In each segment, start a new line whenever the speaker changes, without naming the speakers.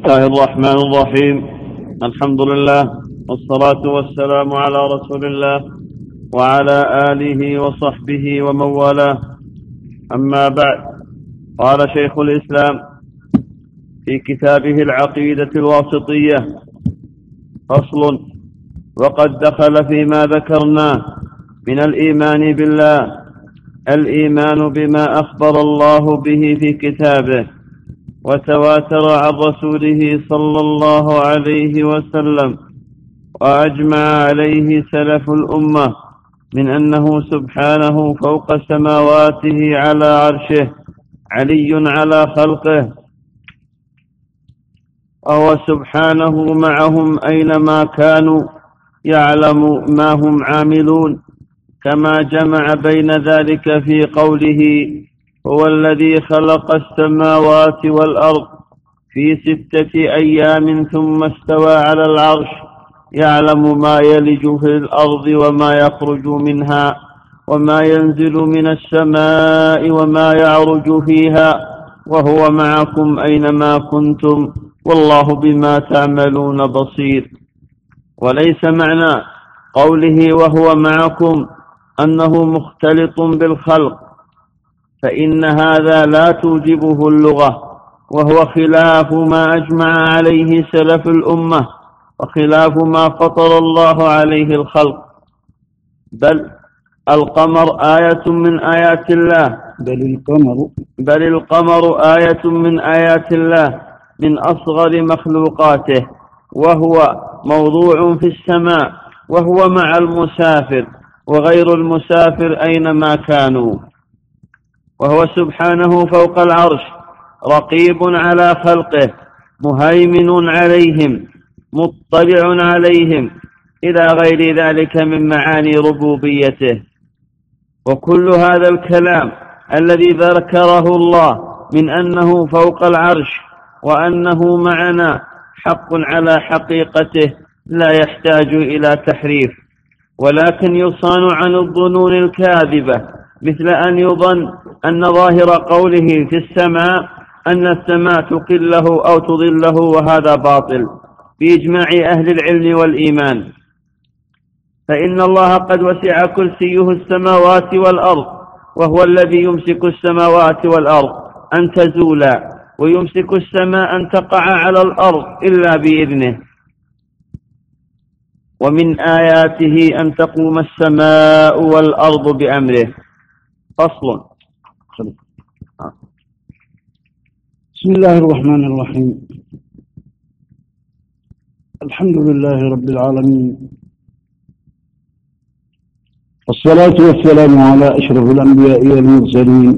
الله الرحمن الرحيم الحمد لله والصلاة والسلام على رسول الله وعلى آله وصحبه ومن والاه أما بعد قال شيخ الإسلام في كتابه العقيدة الواسطية فصل وقد دخل فيما ذكرناه من الإيمان بالله الإيمان بما أخبر الله به في كتابه وتواتر عن رسوله صلى الله عليه وسلم وأجمع عليه سلف الأمة من أنه سبحانه فوق سماواته على عرشه علي على خلقه وهو سبحانه معهم أينما كانوا يعلم ما هم عاملون كما جمع بين ذلك في قوله هو الذي خلق السماوات والأرض في ستة أيام ثم استوى على العرش يعلم ما يلج في الأرض وما يخرج منها وما ينزل من السماء وما يعرج فيها وهو معكم أينما كنتم والله بما تعملون بصير وليس معنى قوله وهو معكم أنه مختلط بالخلق فإن هذا لا توجبه اللغة وهو خلاف ما أجمع عليه سلف الأمة وخلاف ما فطر الله عليه الخلق بل القمر آية من آيات الله بل القمر بل القمر آية من آيات الله من أصغر مخلوقاته وهو موضوع في السماء وهو مع المسافر وغير المسافر أينما كانوا وهو سبحانه فوق العرش رقيب على خلقه مهيمن عليهم مطلع عليهم إلى غير ذلك من معاني ربوبيته وكل هذا الكلام الذي ذكره الله من أنه فوق العرش وأنه معنا حق على حقيقته لا يحتاج إلى تحريف ولكن يصان عن الظنون الكاذبة مثل أن يظن أن ظاهر قوله في السماء أن السماء تقله أو تضله وهذا باطل بإجماع أهل العلم والإيمان فإن الله قد وسع كرسيه السماوات والأرض وهو الذي يمسك السماوات والأرض أن تزولا ويمسك السماء أن تقع على الأرض إلا بإذنه ومن آياته أن تقوم السماء والأرض بأمره فصل الصدق بسم الله الرحمن الرحيم الحمد لله رب العالمين الصلاة والسلام على أشرف الأنبياء والمرسلين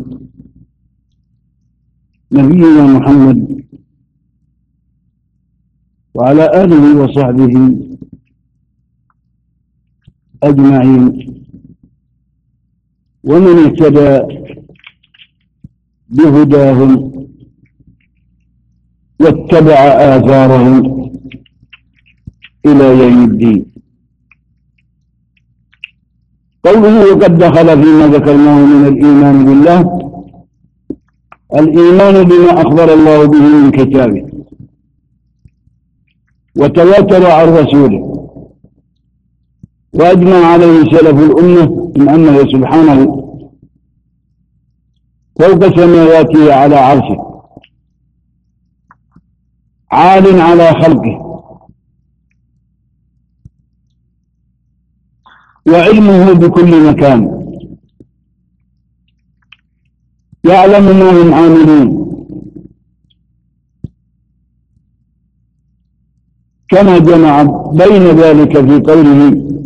نبينا محمد وعلى آله وصحبه أجمعين ومن اهتدى بهداهم واتبع آثارهم إلى يوم الدين قوله وقد دخل فيما ذكرناه من الإيمان بالله الإيمان بما أخبر الله به من كتابه وتواتر عن رسوله وأجمع عليه سلف الأمة من أنه سبحانه فوق سماواته على عرشه عال على خلقه وعلمه بكل مكان يعلم ما هم عاملون كما جمع بين ذلك في قوله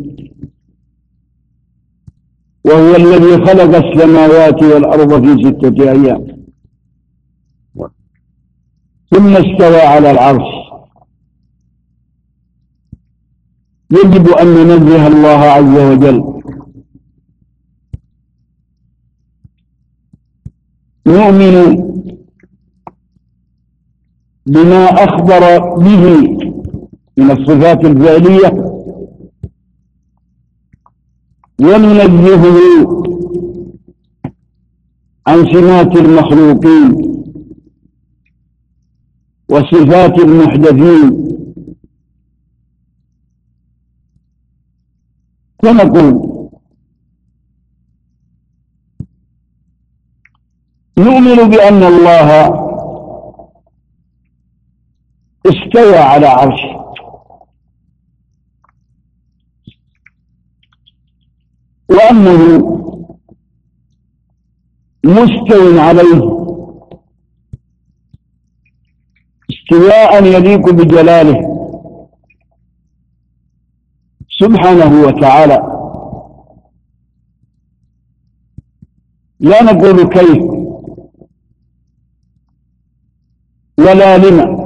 وهو الذي خلق السماوات والأرض في ستة أيام ثم استوى على العرش يجب أن ننزه الله عز وجل نؤمن بما أخبر به من الصفات الفعلية وننزهه عن سمات المخلوقين وصفات المحدثين فنقول نؤمن بأن الله استوى على عرشه وأنه مستو عليه استواء يليق بجلاله سبحانه وتعالى لا نقول كيف ولا لما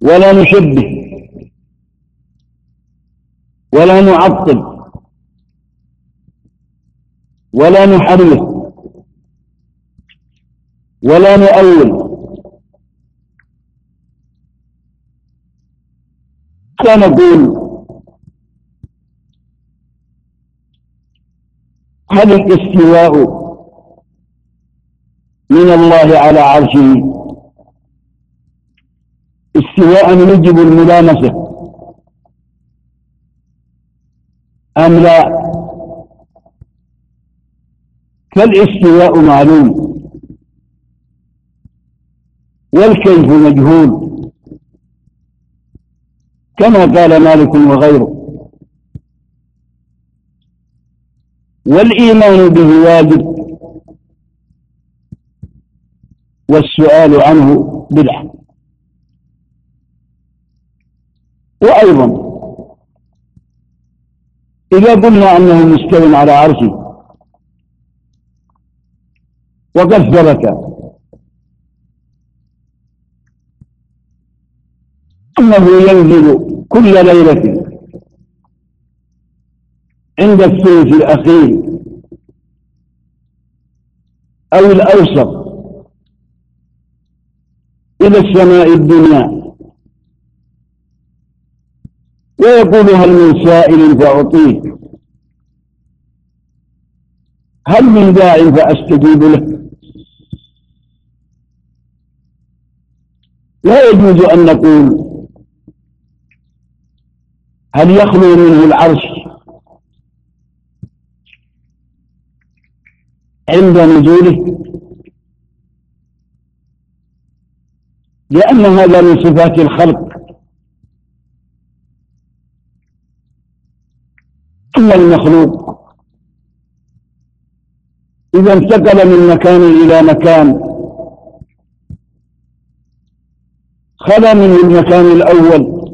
ولا نشبه ولا نعطل ولا نحرف ولا نؤول لا نقول هل الاستواء من الله على عرشه استواء يجب الملامسه أم لا فالاستواء معلوم والكيف مجهول كما قال مالك وغيره والإيمان به واجب والسؤال عنه بدعة وأيضا إذا قلنا أنه مستوي على عرشه وقد ثبت أنه ينزل كل ليلة عند الثلث الأخير أو الأوسط إلى السماء الدنيا ويقول هل من سائل فأعطيه هل من داع فأستجيب له لا يجوز أن نقول هل يخلو منه العرش عند نزوله لأن هذا من صفات الخلق إلا المخلوق إذا انتقل من مكان إلى مكان خلا من المكان الأول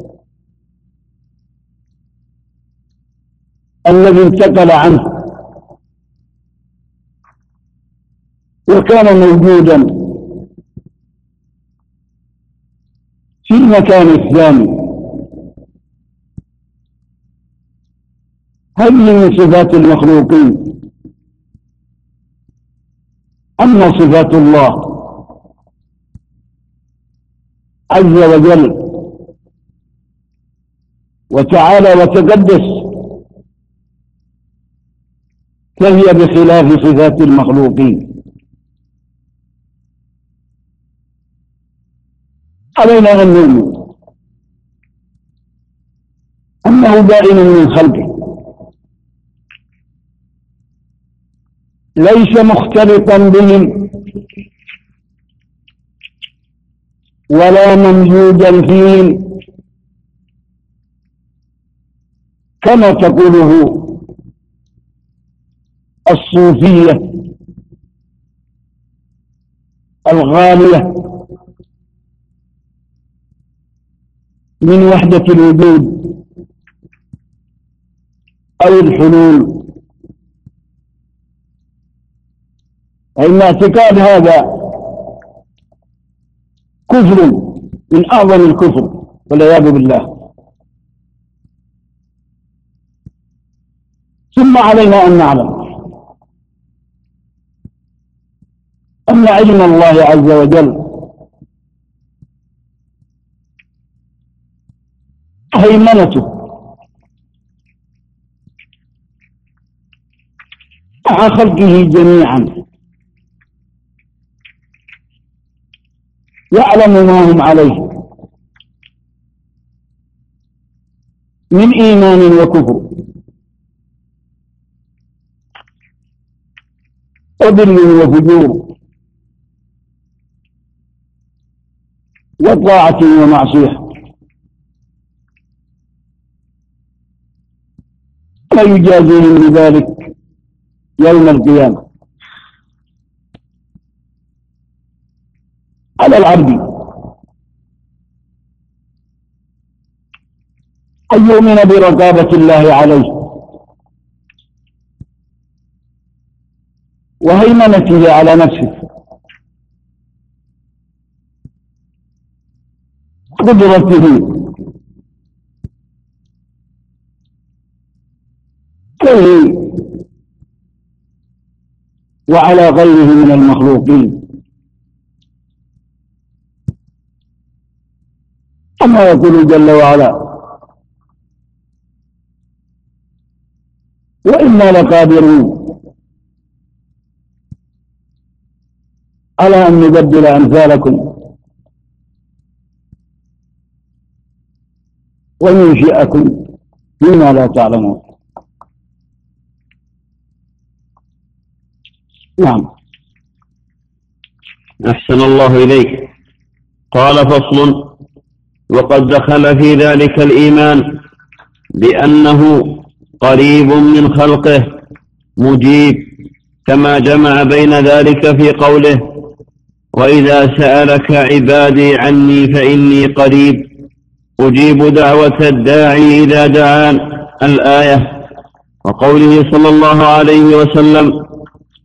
الذي انتقل عنه وكان موجودا في المكان الثاني هل من صفات المخلوقين أما صفات الله عز وجل وتعالى وتقدس فهي بخلاف صفات المخلوقين علينا أن نؤمن أنه دائم من خلقه ليس مختلطا بهم ولا ممزوجا فيهم كما تقوله الصوفية الغالية من وحدة الوجود أو الحلول فإن اعتقاد هذا كفر من أعظم الكفر والعياذ بالله ثم علينا أن نعلم أن علم الله عز وجل هيمنته مع خلقه جميعا يعلم ما هم عليه من إيمان وكفر وذل وفجور وطاعة ومعصية يجازيهم بذلك يوم القيامة على العبد أن يؤمن برقابة الله عليه وهيمنته على نفسه قدرته كله وعلى غيره من المخلوقين كما يقول جل وعلا وإنا لقادرون على أن نبدل أمثالكم وننشئكم فيما لا تعلمون نعم أحسن الله إليك قال فصل وقد دخل في ذلك الإيمان بأنه قريب من خلقه مجيب كما جمع بين ذلك في قوله وإذا سألك عبادي عني فإني قريب أجيب دعوة الداعي إذا دعان الآية وقوله صلى الله عليه وسلم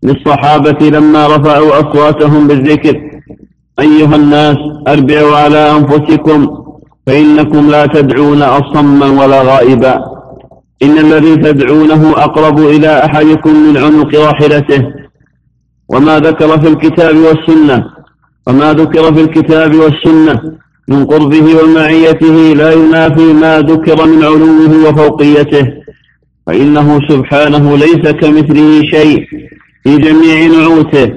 للصحابة لما رفعوا أصواتهم بالذكر أيها الناس أربعوا على أنفسكم فإنكم لا تدعون أصما ولا غائبا إن الذي تدعونه أقرب إلى أحدكم من عنق راحلته وما ذكر في الكتاب والسنة وما ذكر في الكتاب والسنة من قربه ومعيته لا ينافي ما ذكر من علوه وفوقيته فإنه سبحانه ليس كمثله شيء في جميع نعوته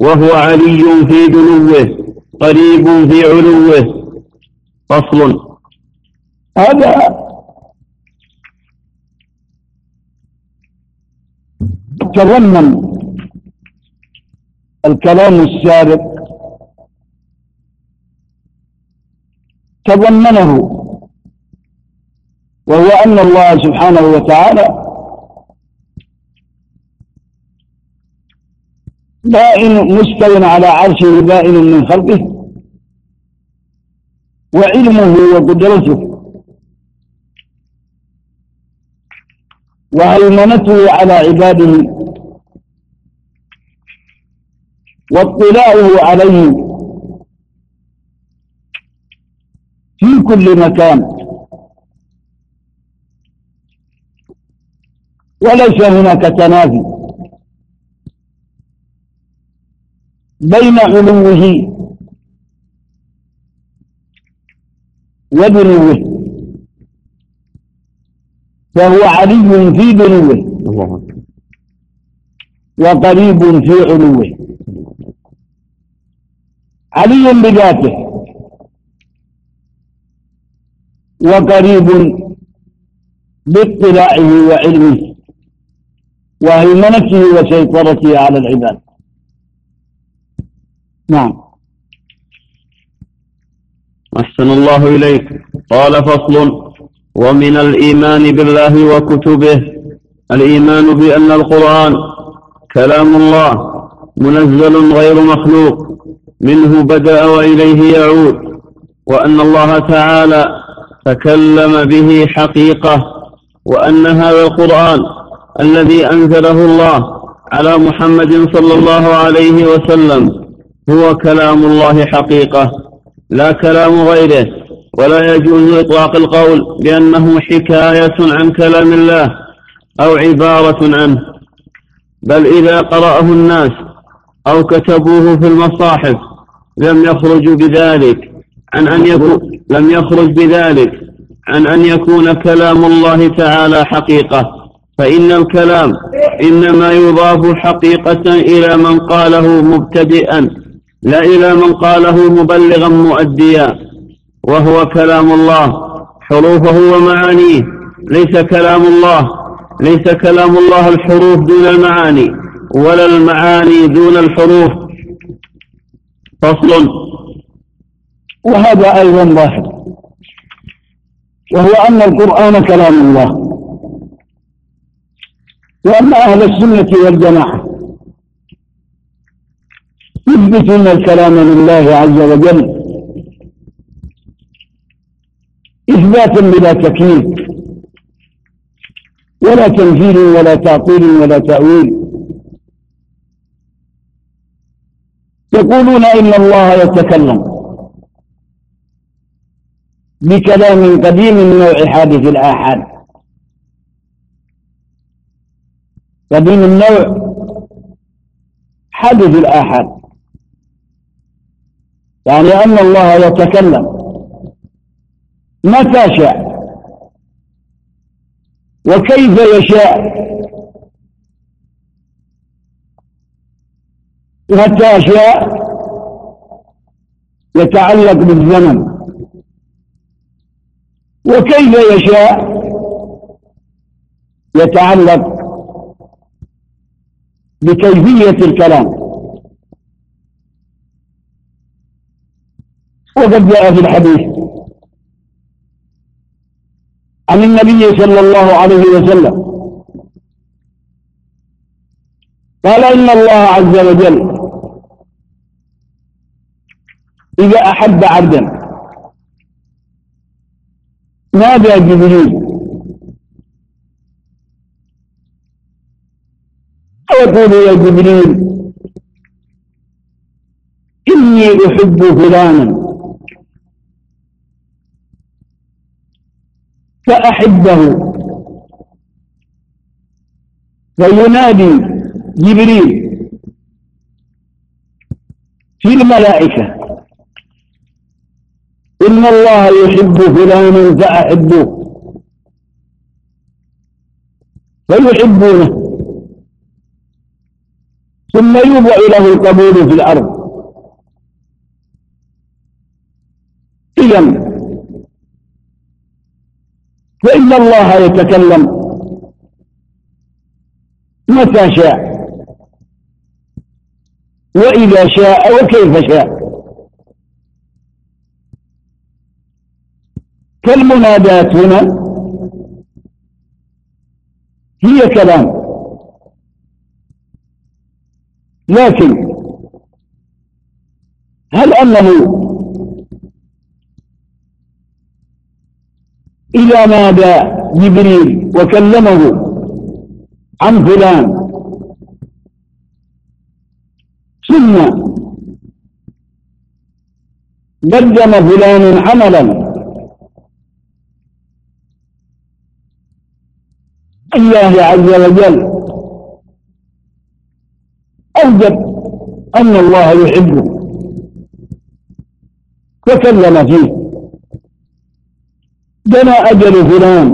وهو علي في دنوه قريب في علوه فصل هذا تضمن الكلام السابق تضمنه وهو أن الله سبحانه وتعالى بائن مستوٍ على عرشه بائن من خلقه وعلمه وقدرته وهيمنته على عباده واطلاعه عليه في كل مكان وليس هناك تنافي بين علوه وبنوه فهو علي في بنوه الله أكبر وقريب في علوه علي بذاته وقريب باطلاعه وعلمه وهيمنته وسيطرته على العباد نعم أحسن الله إليك قال فصل ومن الإيمان بالله وكتبه الإيمان بأن القرآن كلام الله منزل غير مخلوق منه بدأ وإليه يعود وأن الله تعالى تكلم به حقيقة وأن هذا القرآن الذي أنزله الله على محمد صلى الله عليه وسلم هو كلام الله حقيقة لا كلام غيره ولا يجوز إطلاق القول بأنه حكاية عن كلام الله أو عبارة عنه بل إذا قرأه الناس أو كتبوه في المصاحف لم يخرج بذلك عن أن يكون لم يخرج بذلك عن أن يكون كلام الله تعالى حقيقة فإن الكلام إنما يضاف حقيقة إلى من قاله مبتدئا لا إلى من قاله مبلغا مؤديا وهو كلام الله حروفه ومعانيه ليس كلام الله ليس كلام الله الحروف دون المعاني ولا المعاني دون الحروف فصل وهذا أيضا ظاهر وهو أن القرآن كلام الله وأن أهل السنة والجماعة يثبتون الكلام لله عز وجل إثباتا بلا تكليف ولا تنزيل ولا تعطيل ولا تأويل يقولون إن الله يتكلم بكلام قديم من نوع حادث الآحاد قديم النوع حادث الآحاد يعني أن الله يتكلم متى شاء وكيف يشاء متى شاء يتعلق بالزمن وكيف يشاء يتعلق بكيفية الكلام وقد جاء في الحديث عن النبي صلى الله عليه وسلم قال إن الله عز وجل إذا أحب عبدا نادى جبريل ويقول يا جبريل إني أحب فلانا فأحبه وينادي جبريل في الملائكة إن الله يحب فلانا فأحبه فيحبونه ثم يوضع له القبول في الأرض إذا فإن الله يتكلم متى شاء وإذا شاء وكيف شاء كالمنادات هنا هي كلام لكن هل أنه إلى نادى جبريل وكلمه عن فلان ثم قدم فلان عملا الله عز وجل أوجب أن الله يحبه وكلم فيه دنا أجل فلان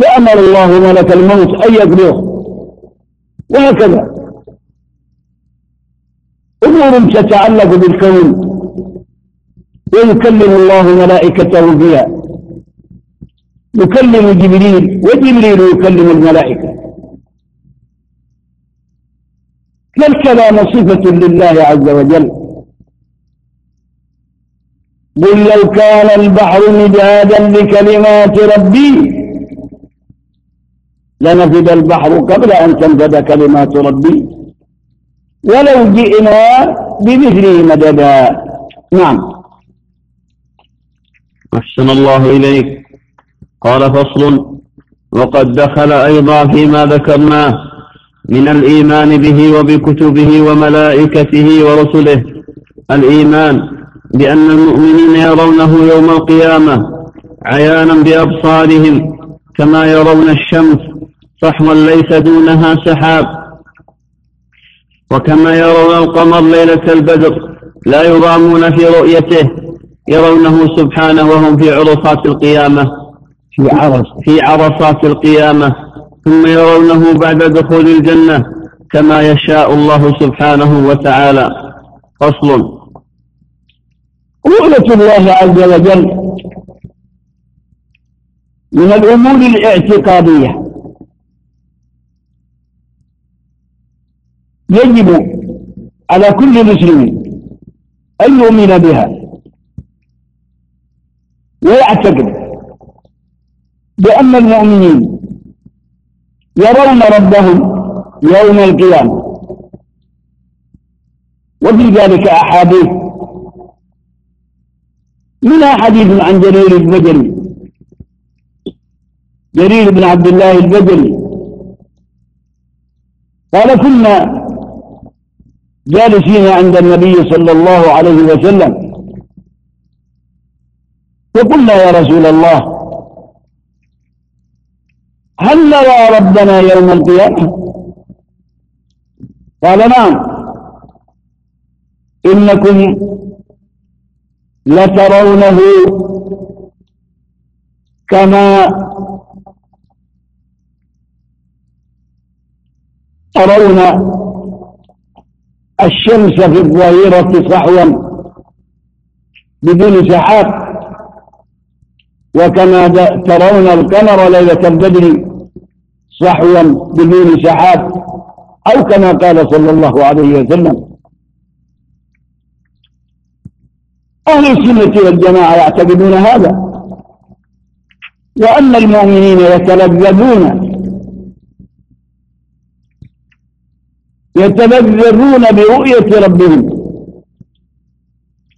فأمر الله ملك الموت أن يبلغ وهكذا أمور تتعلق بالكون ويكلم الله ملائكته فيها يكلم جبريل وجبريل يكلم الملائكة فالكلام صفة لله عز وجل قل لو كان البحر مدادا لكلمات ربي لنفد البحر قبل أن تنفد كلمات ربي ولو جئنا بمثله مددا نعم أحسن الله إليك قال فصل وقد دخل أيضا فيما ذكرناه من الإيمان به وبكتبه وملائكته ورسله الإيمان بأن المؤمنين يرونه يوم القيامة عيانا بأبصارهم كما يرون الشمس صحوا ليس دونها سحاب وكما يرون القمر ليلة البدر لا يرامون في رؤيته يرونه سبحانه وهم في عرصات القيامة في عرص في عرصات القيامة ثم يرونه بعد دخول الجنة كما يشاء الله سبحانه وتعالى فصل رؤية الله عز وجل من الأمور الاعتقادية يجب على كل مسلم أن يؤمن بها ويعتقد بأن المؤمنين يرون ربهم يوم القيامة وفي ذلك أحاديث إلى حديث عن جرير البجلي جرير بن عبد الله البجلي قال كنا جالسين عند النبي صلى الله عليه وسلم فقلنا يا رسول الله هل نرى ربنا يوم القيامة قال نعم إنكم لترونه كما ترون الشمس في الظهيرة صحوا بدون سحاب وكما ترون القمر ليلة البدر صحوا بدون سحاب أو كما قال صلى الله عليه وسلم أهل السنة والجماعة يعتقدون هذا وأن المؤمنين يتلذذون يتلذذون برؤية ربهم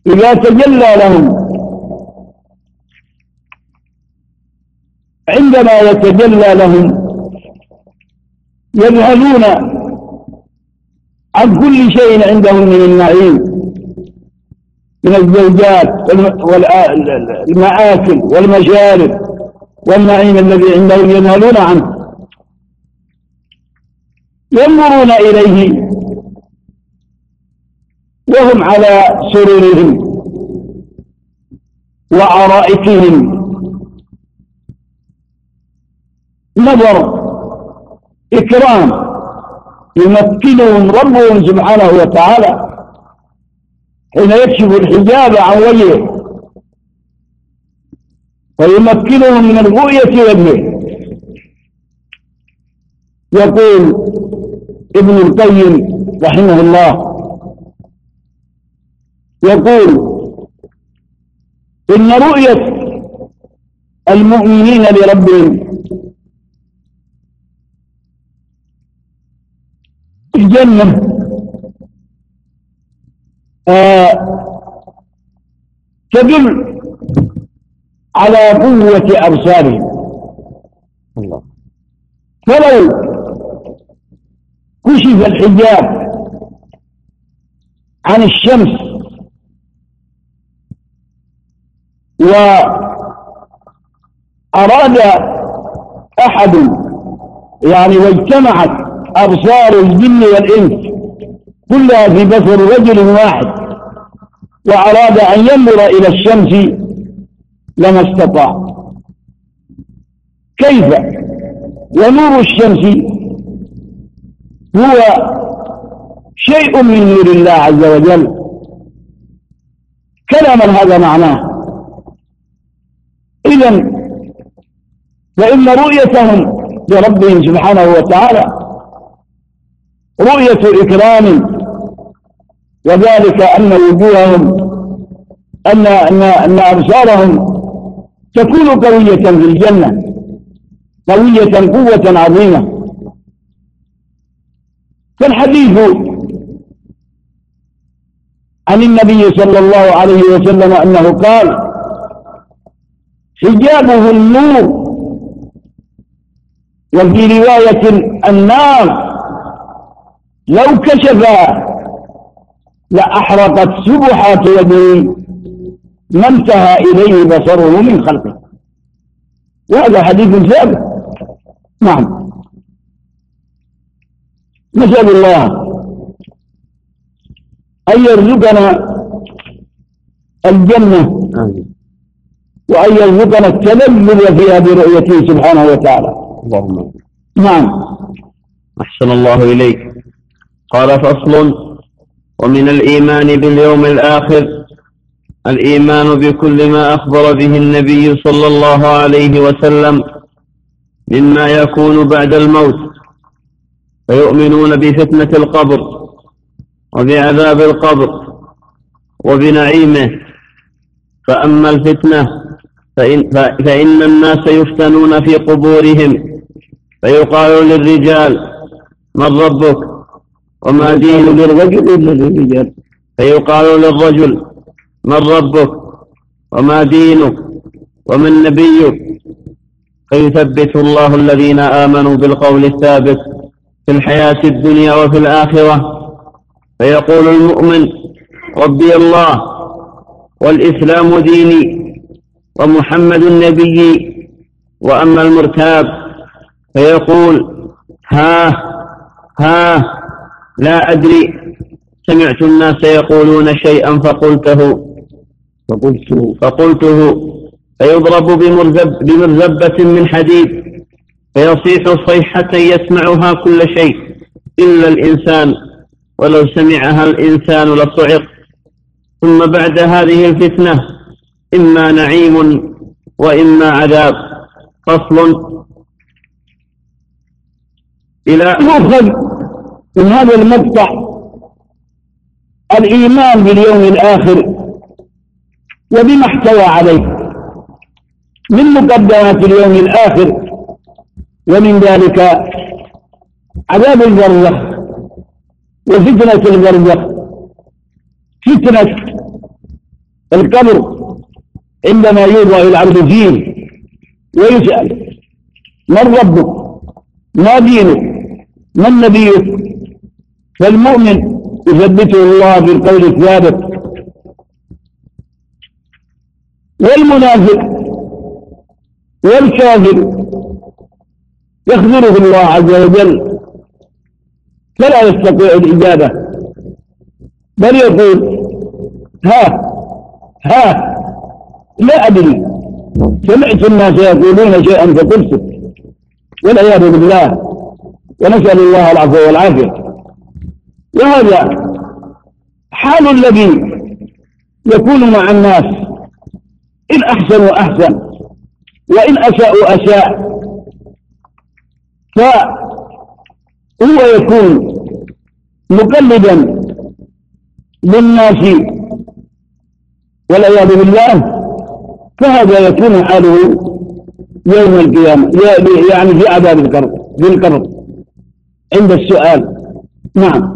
إذا تجلى لهم عندما يتجلى لهم يذهلون عن كل شيء عندهم من النعيم من الزوجات والمآكل والمشارب والنعيم الذي عندهم ينالون عنه ينظرون إليه وهم على سرورهم وعرائكهم نظر إكرام يمكنهم ربهم سبحانه وتعالى حين يكشف الحجاب عن وجهه ويمكنه من الرؤية وجهه يقول ابن القيم رحمه الله يقول إن رؤية المؤمنين لربهم الجنة آه، تدل على قوة أبصارهم الله فلو كشف الحجاب عن الشمس وأراد أحد يعني واجتمعت أبصار الجن والإنس كلها في بصر رجل واحد وأراد أن ينظر إلى الشمس لما استطاع كيف ونور الشمس هو شيء من نور الله عز وجل كلاما هذا معناه إذا فإن رؤيتهم لربهم سبحانه وتعالى رؤية إكرام وذلك أن وجوههم أن أن أن أبصارهم تكون قوية في الجنة قوية قوة عظيمة فالحديث عن النبي صلى الله عليه وسلم أنه قال حجابه النور وفي رواية النار لو كشف لأحرقت سبحات يده ما انتهى إليه بصره من خلقه وهذا حديث ثابت نعم نسأل الله أن يرزقنا الجنة وأن يرزقنا التلذذ فيها برؤيته سبحانه وتعالى اللهم نعم أحسن الله إليك قال فصل ومن الإيمان باليوم الآخر الإيمان بكل ما أخبر به النبي صلى الله عليه وسلم مما يكون بعد الموت فيؤمنون بفتنة القبر وبعذاب القبر وبنعيمه فأما الفتنة فإن, فإن الناس يفتنون في قبورهم فيقال للرجال من ربك وما دين للرجل إلا الرجال فيقال للرجل من ربك وما دينك ومن نبيك فيثبت الله الذين آمنوا بالقول الثابت في الحياة الدنيا وفي الآخرة فيقول المؤمن ربي الله والإسلام ديني ومحمد نبيي وأما المرتاب فيقول ها ها لا أدري سمعت الناس يقولون شيئا فقلته فقلته فقلته فيضرب بمرزب بمرزبة من حديد فيصيح صيحة يسمعها كل شيء إلا الإنسان ولو سمعها الإنسان لصعق ثم بعد هذه الفتنة إما نعيم وإما عذاب فصل إلى من هذا المقطع الإيمان باليوم الآخر وبما احتوى عليه من مقدمات اليوم الآخر ومن ذلك عذاب البرزخ وفتنة البرزخ فتنة القبر عندما يوضع العبد فيه ويسأل من ربك ما دينك من نبيك فالمؤمن يثبته الله بالقول الثابت والمنافق والكافر يخذله الله عز وجل فلا يستطيع الإجابة بل يقول ها ها لا أدري سمعت الناس يقولون شيئا فقلت والعياذ بالله ونسأل الله العفو والعافية وهذا حال الذي يكون مع الناس إن أحسنوا أحسن وإن أساءوا أساء فهو يكون مقلدا للناس والعياذ بالله فهذا يكون حاله يوم القيامة يعني في عذاب القرض في عند السؤال نعم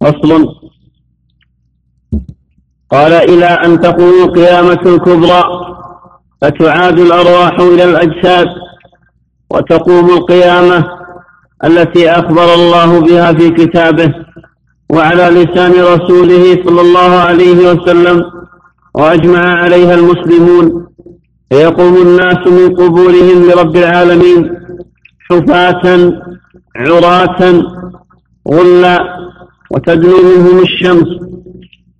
فصل قال إلى أن تقوم القيامة الكبرى فتعاد الأرواح إلى الأجساد وتقوم القيامة التي أخبر الله بها في كتابه وعلى لسان رسوله صلى الله عليه وسلم وأجمع عليها المسلمون فيقوم الناس من قبورهم لرب العالمين حفاة عراة غلا وتدنو منهم الشمس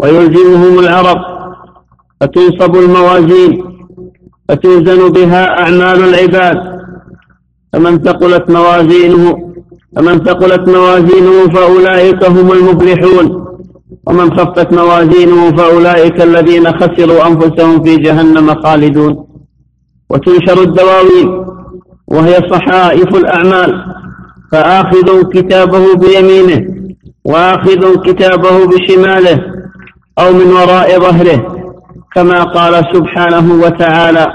ويلزمهم العرق فتنصب الموازين فتوزن بها أعمال العباد فمن ثقلت موازينه فمن ثقلت موازينه فأولئك هم المفلحون ومن خفت موازينه فأولئك الذين خسروا أنفسهم في جهنم خالدون وتنشر الدواوين وهي صحائف الأعمال فآخذ كتابه بيمينه واخذ كتابه بشماله أو من وراء ظهره كما قال سبحانه وتعالى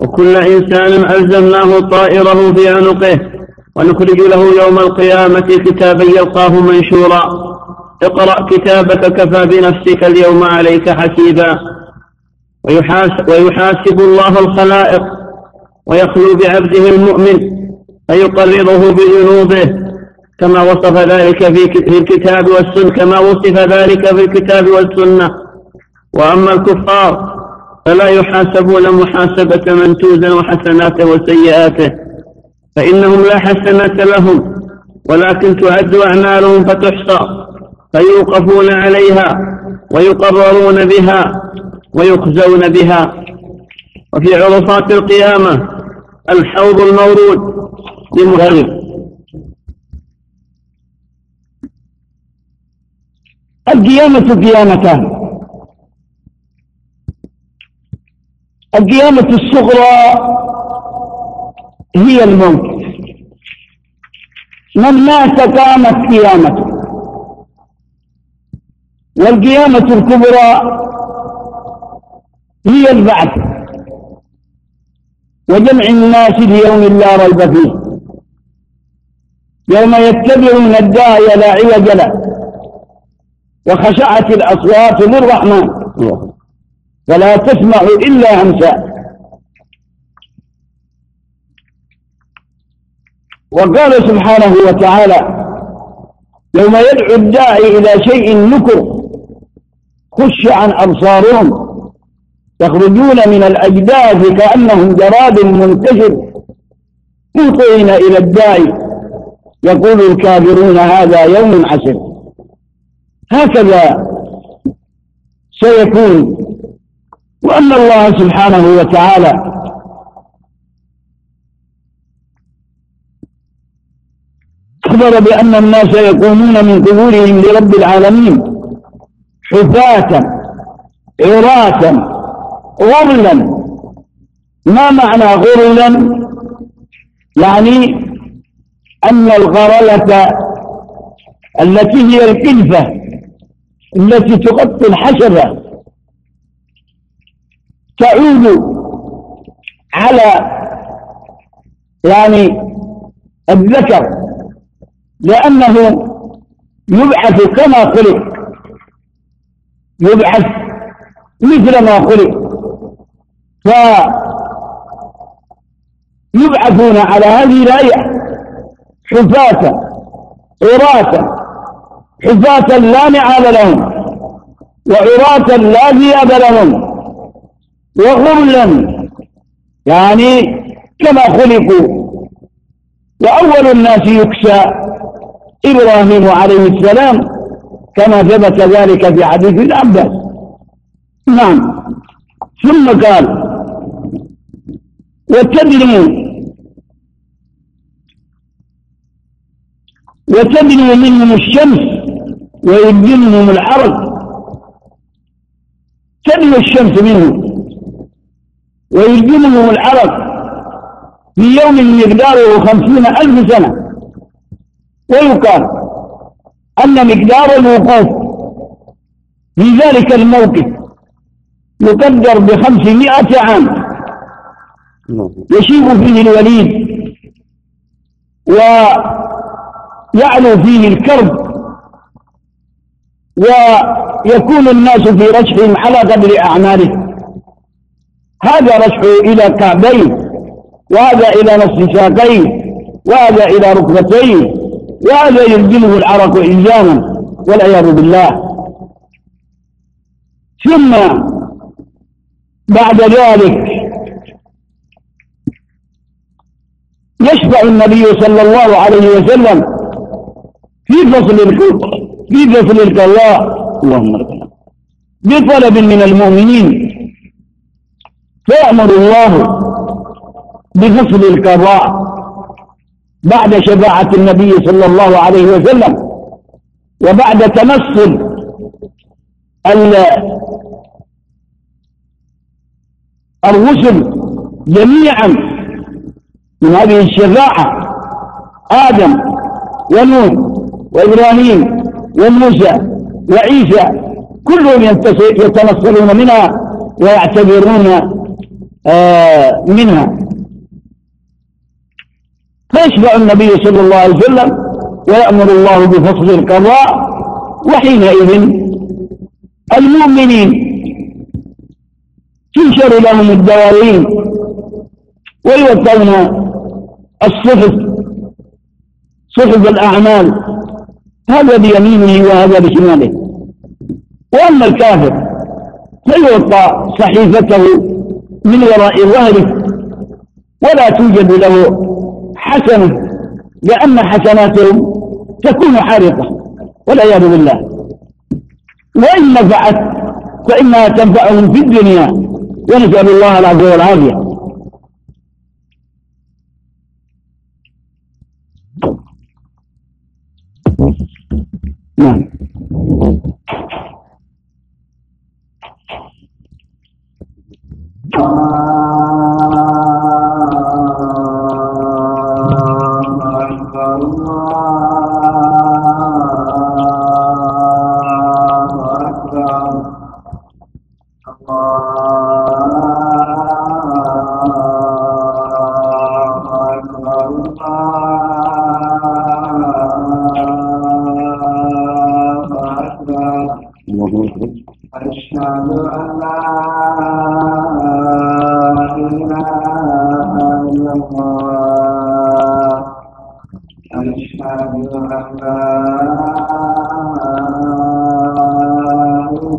وكل إنسان ألزمناه طائره في عنقه ونخرج له يوم القيامة كتابا يلقاه منشورا اقرأ كتابك كفى بنفسك اليوم عليك حسيبا ويحاسب الله الخلائق ويخلو بعبده المؤمن فيقرره بذنوبه كما وصف ذلك في الكتاب والسنة كما وصف ذلك في الكتاب والسنة وأما الكفار فلا يحاسبون محاسبة من توزن حسناته وسيئاته فإنهم لا حسنات لهم ولكن تعد أعمالهم فتحصى فيوقفون عليها ويقررون بها ويخزون بها وفي عرفات القيامة الحوض المورود لمهرب القيامة قيامتان القيامة الصغرى هي الموت من مات قامت قيامته والقيامة الكبرى هي البعث وجمع الناس ليوم لا ريب فيه يوم يتبعون الداعي لا عوج له وخشعت الأصوات للرحمن فلا تسمع إلا همسا وقال سبحانه وتعالى يوم يدعو الداعي إلى شيء نكر خش عن أبصارهم يخرجون من الأجداث كأنهم جراد منتشر مطعين إلى الداعي يقول الكافرون هذا يوم عسر هكذا سيكون وأن الله سبحانه وتعالى أخبر بأن الناس يقومون من قبورهم لرب العالمين حفاة عراة غرلا ما معنى غرلا يعني أن الغرلة التي هي الكلفة التي تغطي الحشرة تعود على يعني الذكر لأنه يبعث كما خلق يبعث مثل ما خلق فيبعثون على هذه الآية حفاة عراة حفاة لا نعال لهم وعراة لا ذياب لهم وغلا يعني كما خلقوا وأول الناس يكسى إبراهيم عليه السلام كما ثبت ذلك في حديث العباس نعم ثم قال وتدري وتدري منهم الشمس ويبجلهم العرق تدنو الشمس منه ويبجلهم العرق في يوم مقداره خمسين ألف سنة ويقال أن مقدار الوقوف في ذلك الموقف يقدر بخمسمائة عام يشيب فيه الوليد ويعلو فيه الكرب ويكون الناس في رشحهم على قدر أعمالهم هذا رشحه إلى كعبين وهذا إلى نصف ساقين وهذا إلى ركبتين وهذا يلزمه العرق إلزاما والعياذ بالله ثم بعد ذلك يشفع النبي صلى الله عليه وسلم في فصل الحوت بذكرك الله اللهم ربنا بطلب من المؤمنين فيأمر الله بفصل القضاء بعد شفاعة النبي صلى الله عليه وسلم وبعد تمثل الرسل جميعا من هذه الشفاعة آدم ونوح وإبراهيم وموسى وعيسى كلهم يتنصلون منها ويعتبرون آه منها فيشبع النبي صلى الله عليه وسلم ويأمر الله بفصل القضاء وحينئذ المؤمنين تنشر لهم الدواوين ويوطون الصحف صحف الأعمال هذا بيمينه وهذا بشماله وأما الكافر فيعطى صحيفته من وراء ظهره ولا توجد له حسنة لأن حسناتهم تكون حارقة والعياذ بالله وإن نفعت فإنها تنفعهم في الدنيا ونسأل الله العفو
والعافية না Ah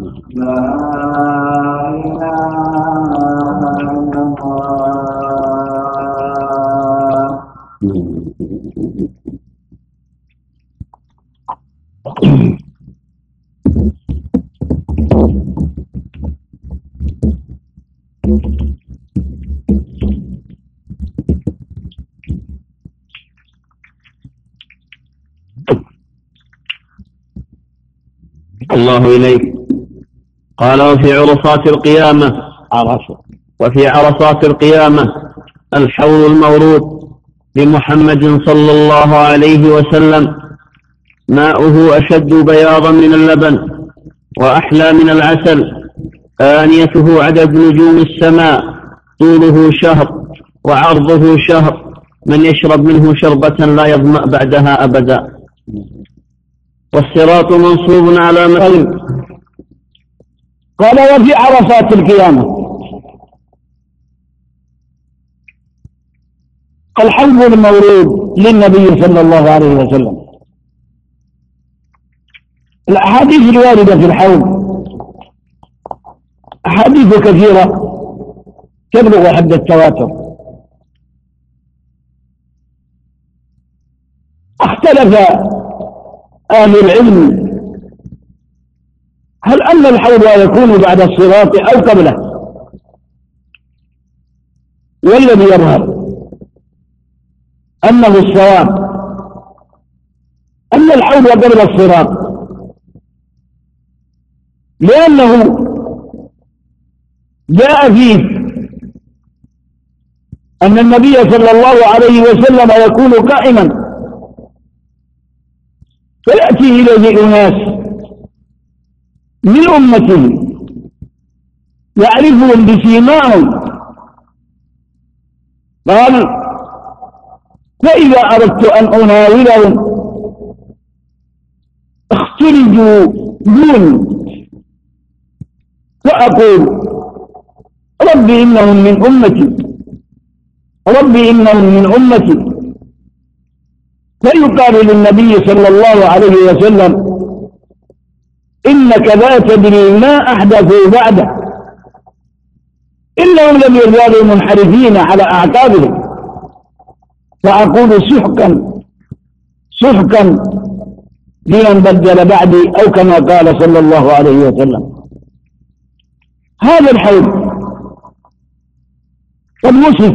no.
قال وفي عرصات القيامة عرش وفي عرصات القيامة الحول المورود لمحمد صلى الله عليه وسلم ماؤه أشد بياضا من اللبن وأحلى من العسل آنيته عدد نجوم السماء طوله شهر وعرضه شهر من يشرب منه شربة لا يظمأ بعدها أبدا والصراط منصوب على مثل قال وفي عرفات القيامة الحمد المورود للنبي صلى الله عليه وسلم الأحاديث الواردة في الحول أحاديث كثيرة تبلغ حد التواتر اختلف أهل العلم هل أن الحوض يكون بعد الصراط أو قبله والذي يظهر أنه الصواب أن الحوض قبل الصراط لأنه جاء فيه أن النبي صلى الله عليه وسلم يكون قائما فيأتي إليه أناس من أمته يعرفهم بسيماهم قال فإذا أردت أن أناولهم اختلجوا دون وأقول ربي إنهم من أمتي ربي إنهم من أمتي فيقال للنبي صلى الله عليه وسلم إنك لا تدري ما أحدثوا بعده إنهم لم يزالوا منحرفين على أعقابهم فأقول سحقا سحقا لمن بدل بعدي أو كما قال صلى الله عليه وسلم هذا الحيض قد وصف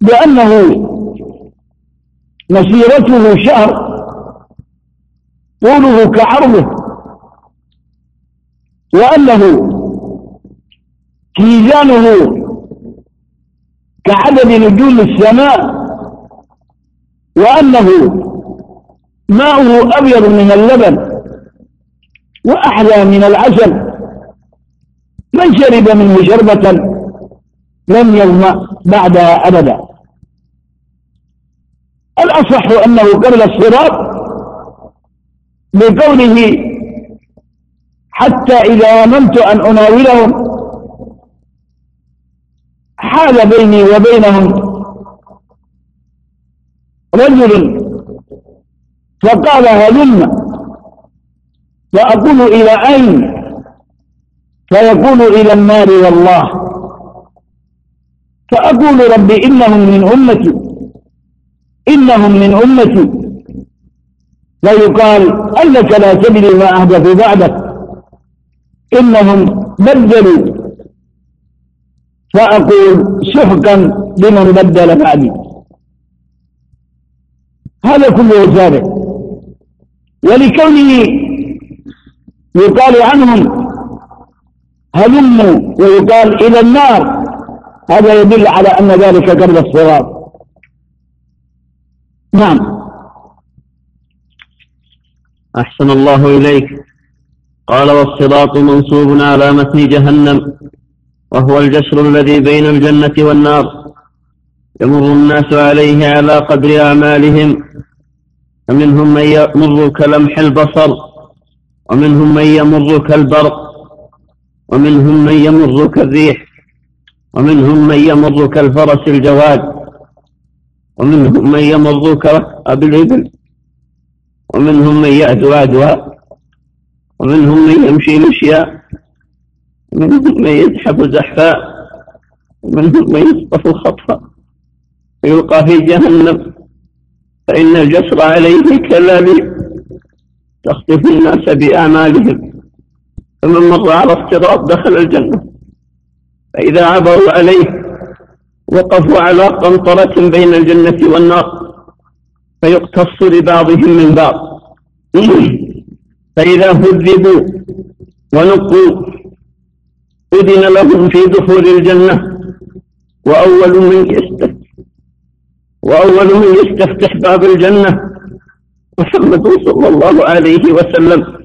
بأنه مسيرته شهر طوله كعرضه وأنه ميزانه كعدد نجوم السماء وأنه ماؤه أبيض من اللبن وأحلى من العسل من شرب منه شربة لم يظمأ بعدها أبدا الأصح أنه قبل الصراط بقوله حتى إذا هممت أن أناولهم حال بيني وبينهم رجل فقال هلم فأقول إلى أين فيقول إلى النار والله فأقول ربي إنهم من أمتي إنهم من أمتي ويقال أنك لا تدري ما أحدث بعدك إنهم بدلوا فأقول سحقا لمن بدل بعدي هذا كله ثابت ولكونه يقال عنهم هلموا ويقال إلى النار هذا يدل على أن ذلك قبل الصراط نعم أحسن الله إليك قال والصراط منصوب على متن جهنم وهو الجسر الذي بين الجنة والنار يمر الناس عليه على قدر أعمالهم فمنهم من يمر كلمح البصر ومنهم من يمر كالبرق ومنهم من يمر كالريح ومنهم من يمر كالفرس الجواد ومنهم من يمر كركب الإبل ومنهم من يعدو أدوى ومنهم من يمشي مشيا ومنهم من يزحف زحفا ومنهم من يخطف خطفا ويلقى في جهنم فإن الجسر عليه كالذي تخطف الناس بأعمالهم فمن مر على الصراط دخل الجنة فإذا عبروا عليه وقفوا على قنطرة بين الجنة والنار فيقتص لبعضهم من بعض فإذا هذبوا ونقوا أذن لهم في دخول الجنة وأول من يستفتح وأول من يستفتح باب الجنة محمد صلى الله عليه وسلم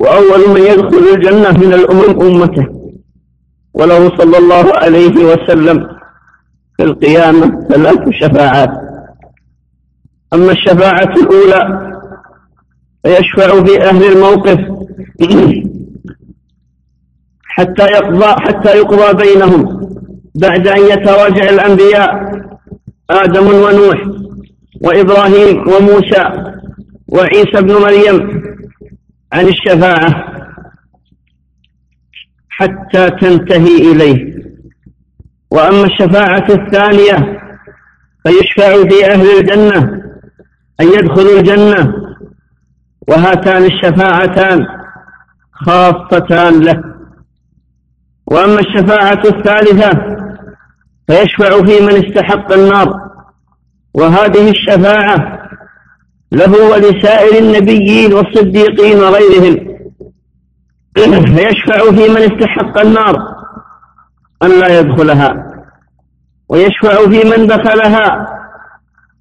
وأول من يدخل الجنة من الأمم أمته وله صلى الله عليه وسلم في القيامة ثلاث شفاعات أما الشفاعة الأولى فيشفع في أهل الموقف حتى يقضى حتى يقضى بينهم بعد أن يتراجع الأنبياء آدم ونوح وإبراهيم وموسى وعيسى بن مريم عن الشفاعة حتى تنتهي إليه وأما الشفاعة الثانية فيشفع في أهل الجنة أن يدخلوا الجنة وهاتان الشفاعتان خاصتان له وأما الشفاعة الثالثة فيشفع في من استحق النار وهذه الشفاعة له ولسائر النبيين والصديقين وغيرهم فيشفع في من استحق النار أن لا يدخلها ويشفع في من دخلها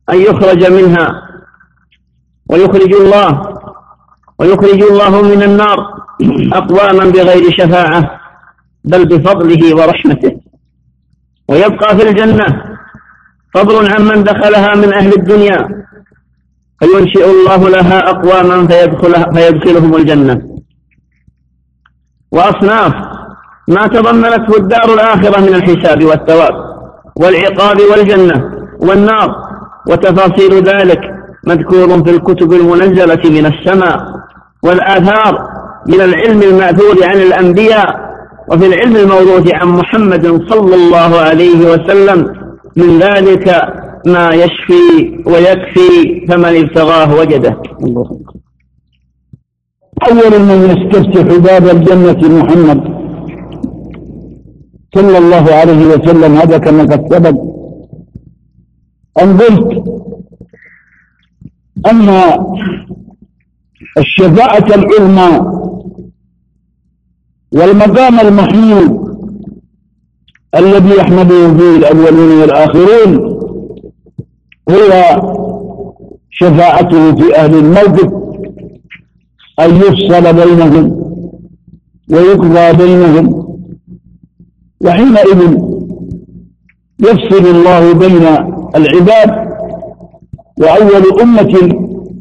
أن يخرج منها ويخرج الله ويخرج الله من النار أقواما بغير شفاعة بل بفضله ورحمته ويبقى في الجنة فضل عمن دخلها من أهل الدنيا فينشئ الله لها أقواما فيدخلها فيدخلهم الجنة وأصناف ما تضمنته الدار الآخرة من الحساب والثواب والعقاب والجنة والنار وتفاصيل ذلك مذكور في الكتب المنزلة من السماء والآثار من العلم المأثور عن الأنبياء وفي العلم الموروث عن محمد صلى الله عليه وسلم من ذلك ما يشفي ويكفي فمن ابتغاه وجده الله أول من يستفتح باب الجنة محمد صلى الله عليه وسلم هذا كما قد سبق أن قلت أن الشفاعة العظمى والمقام المحمود الذي يحمده فيه الأولون والآخرون هو شفاعته في أهل الموقف أن يفصل بينهم ويقضى بينهم وحينئذ يفصل الله بين العباد وأول أمة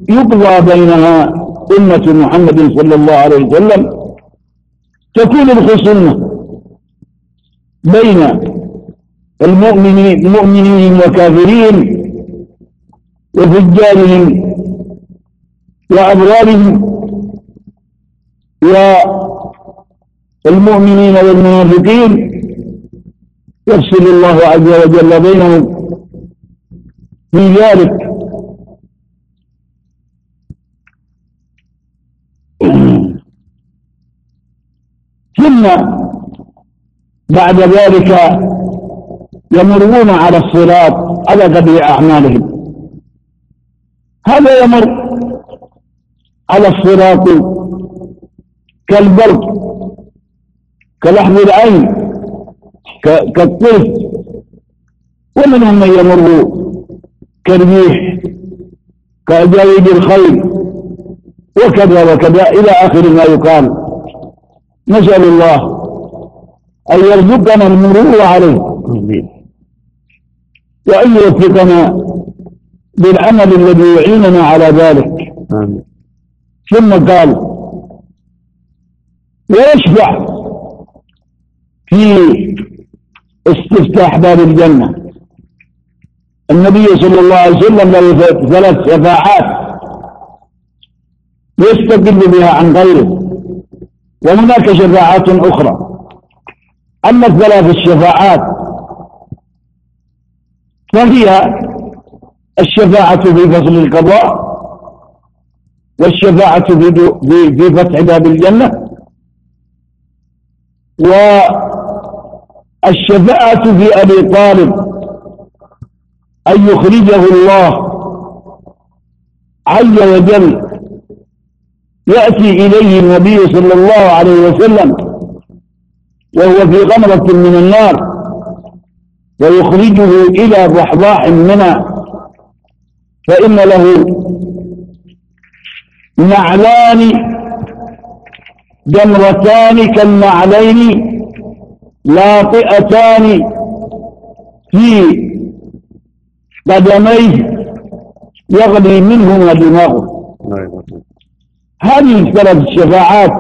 يقضى بينها أمة محمد صلى الله عليه وسلم تكون الخصومة بين المؤمنين, المؤمنين وكافرين وفجارهم وأبرارهم والمؤمنين والمنافقين يفصل الله عز وجل بينهم في ذلك ثم بعد ذلك يمرون على الصراط على جميع أعمالهم هذا يمر على الصراط كالبرق كلحم العين كالطيف ومنهم من يمر كالريح كأجاويد الخيل وكذا وكذا إلى آخر ما يقال نسأل الله أن يرزقنا المرور عليه وأن يوفقنا بالعمل الذي يعيننا على ذلك آمين. ثم قال ويشفع في استفتاح باب الجنة النبي صلى الله عليه وسلم له ثلاث شفاعات يستقل بها عن غيره وهناك شفاعات أخرى أما الثلاث الشفاعات فهي الشفاعة في فصل القضاء والشفاعة في, في, في فتح باب الجنة والشفاعة في أبي طالب أن يخرجه الله عز وجل يأتي إليه النبي صلى الله عليه وسلم وهو في غمرة من النار ويخرجه إلى ضحضاح منها فإن له نعلان جمرتان كالنعلين لاطئتان في قدميه يغلي منهما دماغه هذه ثلاث الشفاعات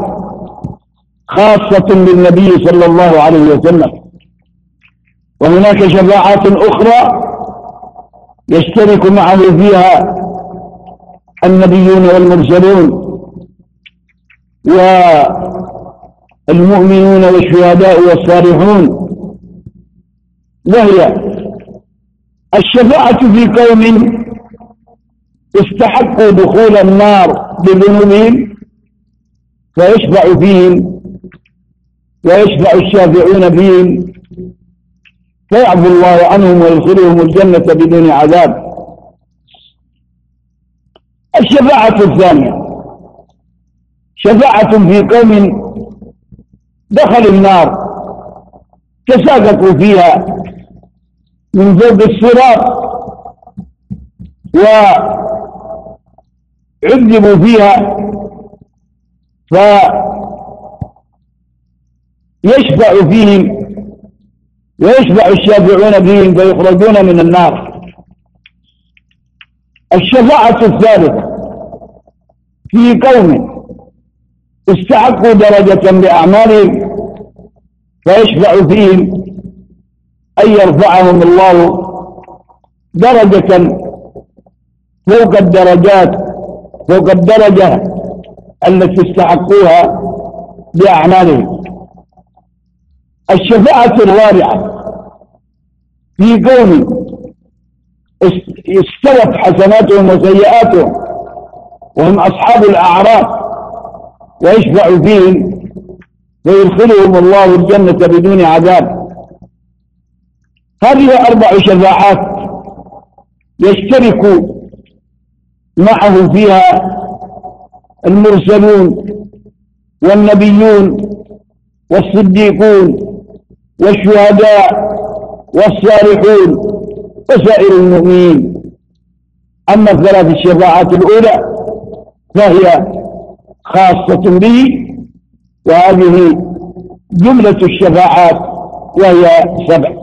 خاصة بالنبي صلى الله عليه وسلم وهناك شفاعات أخرى يشترك معه فيها النبيون والمرسلون والمؤمنون والشهداء والصالحون وهي الشفاعة في قوم استحقوا دخول النار بالمؤمنين فيشفع فيهم ويشبع الشافعون فيهم فيعفو الله عنهم ويدخلهم الجنة بدون عذاب الشفاعة الثانية شفاعة في قوم دخلوا النار تساقطوا فيها من فوق الصراط و عذبوا فيها فيشبع فيهم ويشبع الشافعون فيهم فيخرجون من النار الشفاعة الثالثة في قوم استحقوا درجة بأعمالهم فيشبع فيهم أن يرفعهم الله درجة فوق الدرجات فوق الدرجة التي استحقوها بأعمالهم الشفاعة الرابعة في قوم استوت حسناتهم وسيئاتهم وهم أصحاب الأعراف ويشفع فيهم ويدخلهم الله الجنة بدون عذاب هذه أربع شفاعات يشترك معه فيها المرسلون والنبيون والصديقون والشهداء والصالحون وسائر المؤمنين أما الثلاث الشفاعات الأولى فهي خاصة به وهذه جملة الشفاعات وهي سبع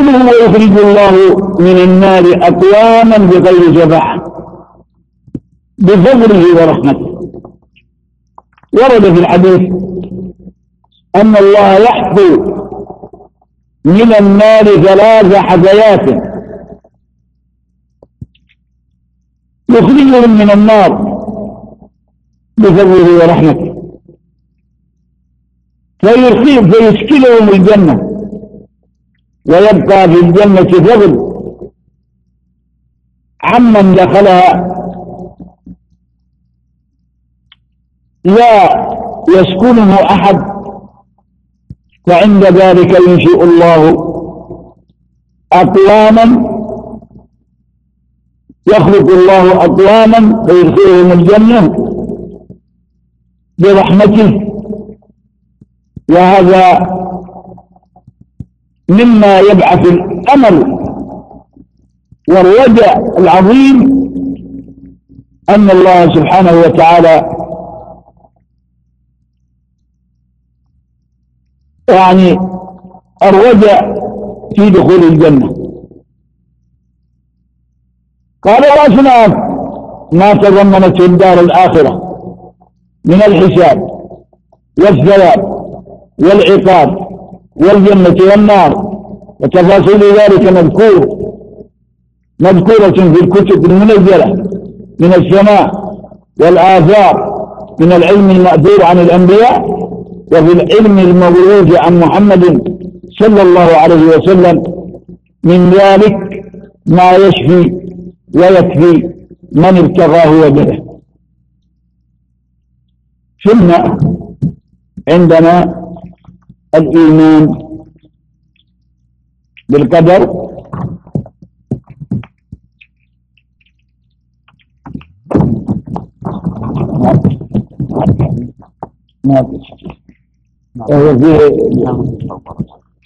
قوله يخرج الله من النار أقواما بغير جباح بفضله ورحمته ورد في الحديث أن الله يحفو من النار ثلاث حزيات يخرجهم من النار بفضله ورحمته فيصيب فيشكلهم الجنة ويبقى في الجنة فضل عمن دخلها لا يسكنه أحد وعند ذلك ينشئ الله أقواما يخلق الله أقواما فيدخلهم الجنة برحمته وهذا مما يبعث الأمل والرجع العظيم أن الله سبحانه وتعالى يعني الرجع في دخول الجنة قال ورأسنا ما تضمنته الدار الآخرة من الحساب والثواب والعقاب والجنة والنار وتفاصيل ذلك مذكور مذكورة في الكتب المنزلة من السماء والآثار من العلم المأثور عن الأنبياء وفي العلم الموروث عن محمد صلى الله عليه وسلم من ذلك ما يشفي ويكفي من ابتغاه وجهه ثم عندنا الإيمان بالقدر وهو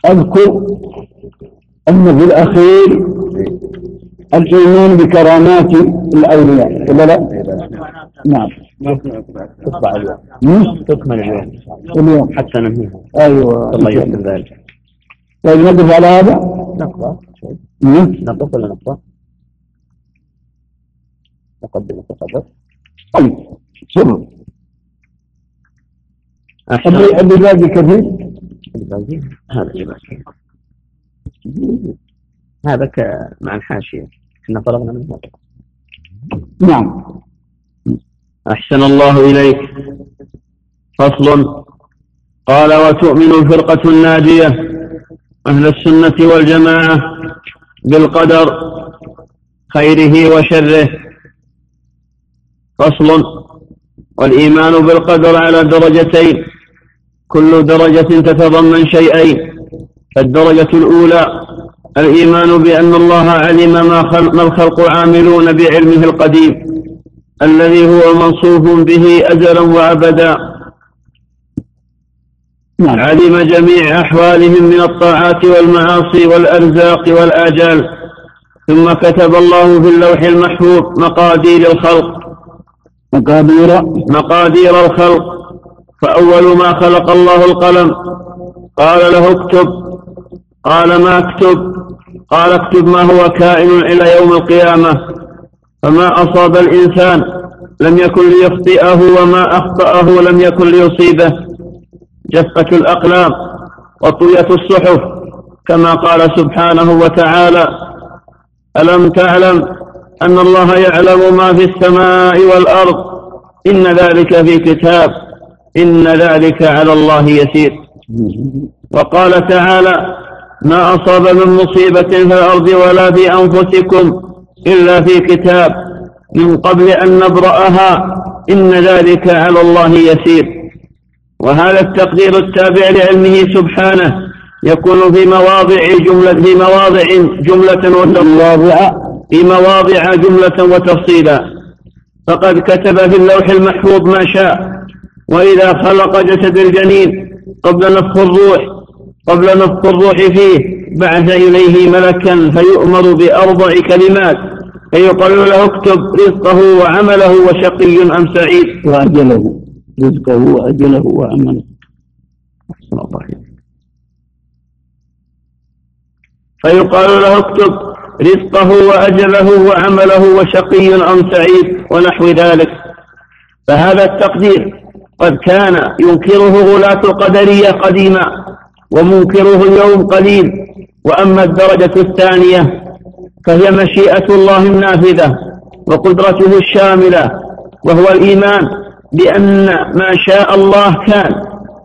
أذكر أن في الأخير الإيمان بكرامات الأولياء ولا لا؟ نعم نعم. نعم. اليوم حتى ننهيها ايوه الله يحسن ذلك طيب نقف على هذا؟ نقطة نعم. نقف ولا نقف نقدم فقط طيب شوف
عندي عندي باقي كثير الباقي هذا اللي باقي هذا مع الحاشية احنا فرغنا من هذا نعم أحسن الله إليك
فصل قال وتؤمن الفرقة الناجية أهل السنة والجماعة بالقدر خيره وشره فصل والإيمان بالقدر على درجتين كل درجة تتضمن شيئين فالدرجة الأولى الإيمان بأن الله علم ما, ما الخلق عاملون بعلمه القديم الذي هو منصوب به أزلا وأبدا نعم. علم جميع أحوالهم من الطاعات والمعاصي والأرزاق والآجال ثم كتب الله في اللوح المحفوظ مقادير الخلق مقادير مقادير الخلق فأول ما خلق الله القلم قال له اكتب قال ما اكتب قال اكتب ما هو كائن إلى يوم القيامة فما أصاب الإنسان لم يكن ليخطئه وما أخطأه لم يكن ليصيبه جفة الأقلام وطويت الصحف كما قال سبحانه وتعالى ألم تعلم أن الله يعلم ما في السماء والأرض إن ذلك في كتاب إن ذلك على الله يسير وقال تعالى ما أصاب من مصيبة في الأرض ولا في أنفسكم إلا في كتاب من قبل أن نبرأها إن ذلك على الله يسير وهذا التقدير التابع لعلمه سبحانه يكون في مواضع جملة في مواضع جملة وتفصيلا في مواضع جملة وتفصيلا فقد كتب في اللوح المحفوظ ما شاء وإذا خلق جسد الجنين قبل نفخ الروح قبل نفخ الروح فيه بعث إليه ملكا فيؤمر بأربع كلمات فيقال له اكتب رزقه وعمله وشقي أم سعيد وأجله رزقه وأجله وأمنه أحسن الله فيقال له اكتب رزقه وأجله وعمله وشقي أم سعيد ونحو ذلك فهذا التقدير قد كان ينكره غلاة القدرية قديما ومنكره اليوم قليل وأما الدرجة الثانية فهي مشيئة الله النافذة وقدرته الشاملة وهو الإيمان بأن ما شاء الله كان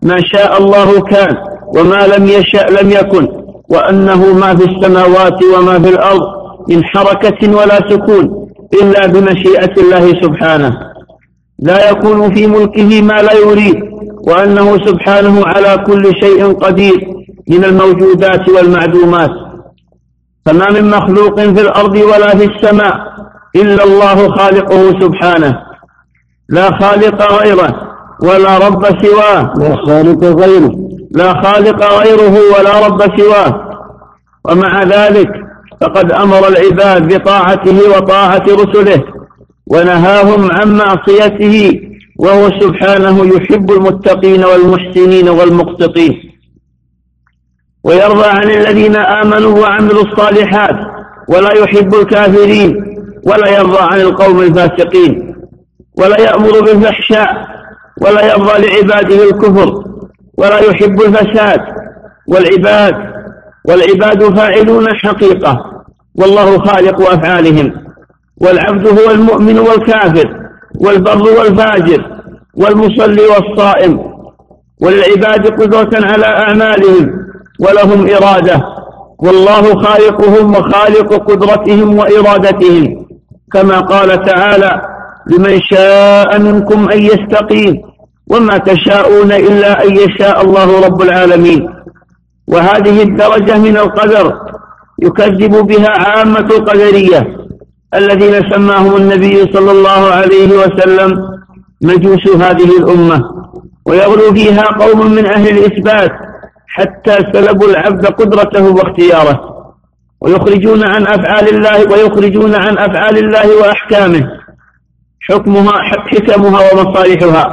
ما شاء الله كان وما لم يشاء لم يكن وأنه ما في السماوات وما في الأرض من حركة ولا سكون إلا بمشيئة الله سبحانه لا يكون في ملكه ما لا يريد وأنه سبحانه على كل شيء قدير من الموجودات والمعدومات فما من مخلوق في الأرض ولا في السماء إلا الله خالقه سبحانه لا خالق غيره ولا رب سواه لا خالق غيره لا خالق غيره ولا رب سواه ومع ذلك فقد أمر العباد بطاعته وطاعة رسله ونهاهم عن معصيته وهو سبحانه يحب المتقين والمحسنين والمقتطين ويرضى عن الذين آمنوا وعملوا الصالحات ولا يحب الكافرين ولا يرضى عن القوم الفاسقين ولا يأمر بالفحشاء ولا يرضى لعباده الكفر ولا يحب الفساد والعباد والعباد فاعلون حقيقة والله خالق أفعالهم والعبد هو المؤمن والكافر والبر والفاجر والمصلي والصائم وللعباد قدرة على أعمالهم ولهم إرادة والله خالقهم وخالق قدرتهم وإرادتهم كما قال تعالى لمن شاء منكم أن يستقيم وما تشاءون إلا أن يشاء الله رب العالمين وهذه الدرجة من القدر يكذب بها عامة القدرية الذين سماهم النبي صلى الله عليه وسلم مجوس هذه الأمة ويغلو فيها قوم من أهل الإثبات حتى سلبوا العبد قدرته واختياره ويخرجون عن أفعال الله ويخرجون عن أفعال الله وأحكامه حكمها حكمها ومصالحها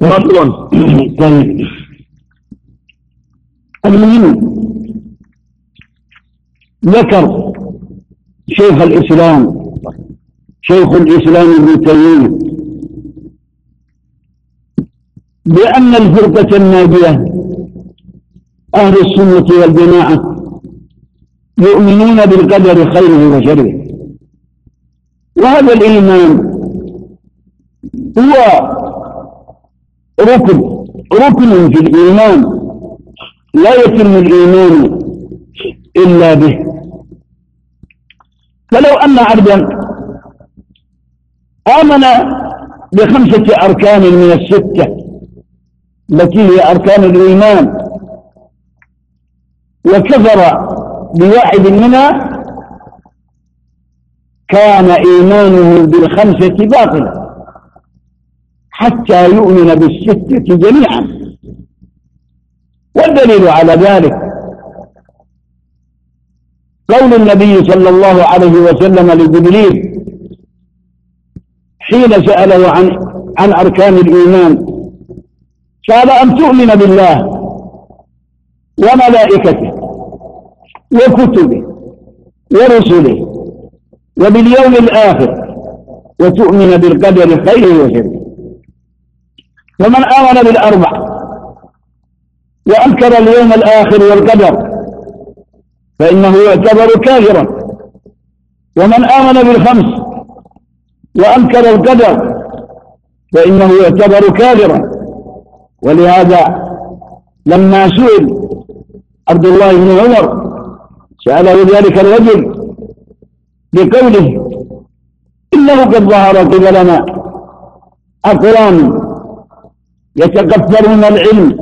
فصل طيب المهم ذكر شيخ الإسلام شيخ الإسلام ابن تيمية بأن الفرقة الناجية أهل السنة والجماعة يؤمنون بالقدر خيره وشره وهذا الإيمان هو ركن ركن في الإيمان لا يتم الإيمان إلا به فلو أن عبدا آمن بخمسة أركان من الستة التي هي أركان الإيمان وكفر بواحد منها كان إيمانه بالخمسة باطلا حتى يؤمن بالستة جميعا والدليل على ذلك قول النبي صلى الله عليه وسلم لجبريل حين سأله عن عن أركان الإيمان قال أن تؤمن بالله وملائكته وكتبه ورسله وباليوم الآخر وتؤمن بالقدر خير وشر ومن آمن بالأربع وأنكر اليوم الآخر والقدر فإنه يعتبر كافرا ومن آمن بالخمس وأنكر القدر فإنه يعتبر كافرا ولهذا لما سئل عبد الله بن عمر سأله ذلك الرجل بقوله إنه قد ظهر قبلنا أقوام يتكفرون العلم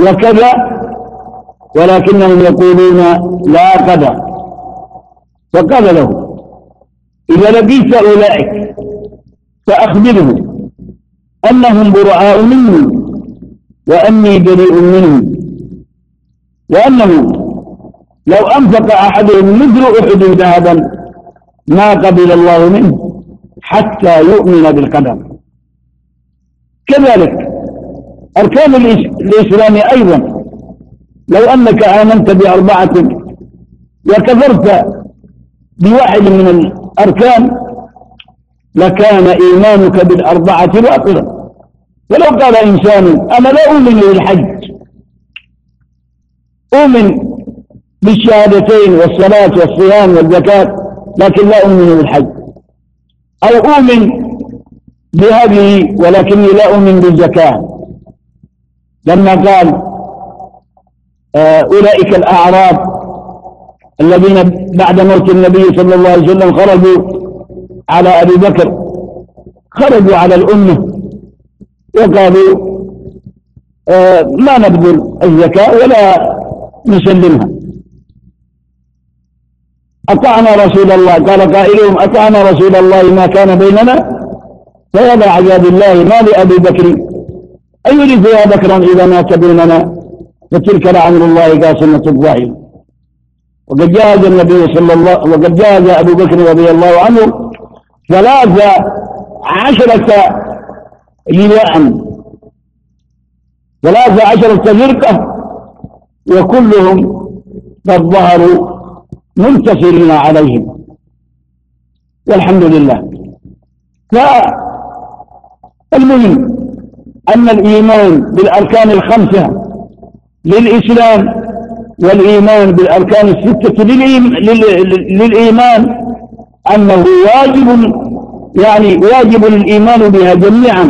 وكذا ولكنهم يقولون لا قدر فقال له إذا لقيت أولئك فأخبرهم أنهم برعاء مني وأني بريء منهم وأنه لو أنفق أحدهم مثل أحد ذهبا ما قبل الله منه حتى يؤمن بالقدر كذلك أركان الإسلام أيضا لو أنك آمنت بأربعة وكفرت بواحد من الأركان لكان إيمانك بالأربعة باطلا ولو قال إنسان أنا لا أؤمن بالحج أؤمن بالشهادتين والصلاة والصيام والزكاة لكن لا أؤمن بالحج أو أؤمن بهذه ولكني لا أؤمن بالزكاة لما قال آه، أولئك الأعراب الذين بعد موت النبي صلى الله عليه وسلم خرجوا على أبي بكر خرجوا على الأمة وقالوا ما آه، نبذل الزكاة ولا نسلمها أطعنا رسول الله قال قائلهم أطعنا رسول الله ما كان بيننا فيضع عذاب الله ما لأبي بكر أيرث يا بكرا إذا مات بيننا فتلك لعمر الله قاسمة الظاهر وقد جاهز النبي صلى الله وقد جاهز أبو بكر رضي الله عنه ثلاث عشرة لواء ثلاث عشرة فرقة وكلهم قد ظهروا منتصرين عليهم والحمد لله فالمهم أن الإيمان بالأركان الخمسة للإسلام والإيمان بالأركان الستة للإيمان أنه واجب يعني واجب الإيمان بها جميعا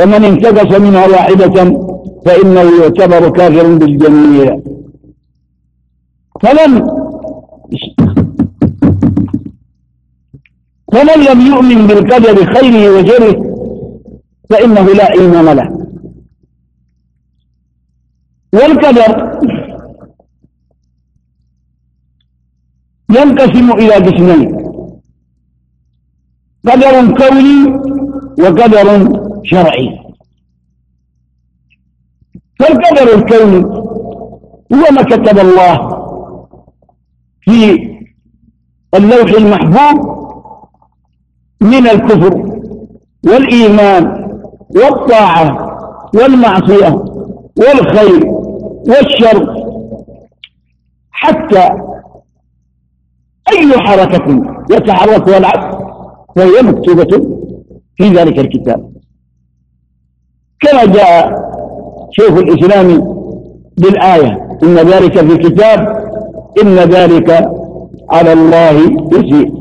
ومن انتقص منها واحدة فإنه يعتبر كافر بالجميع فلم فمن لم يؤمن بالقدر خيره وشره فإنه لا إيمان له والقدر ينقسم إلى قسمين قدر كوني وقدر شرعي فالقدر الكوني هو ما كتب الله في اللوح المحفوظ من الكفر والإيمان والطاعة والمعصية والخير والشر حتى أي حركة يتحركها العبد فهي مكتوبة في ذلك الكتاب كما جاء شيخ الإسلام بالآية إن ذلك في الكتاب إن ذلك على الله يسيء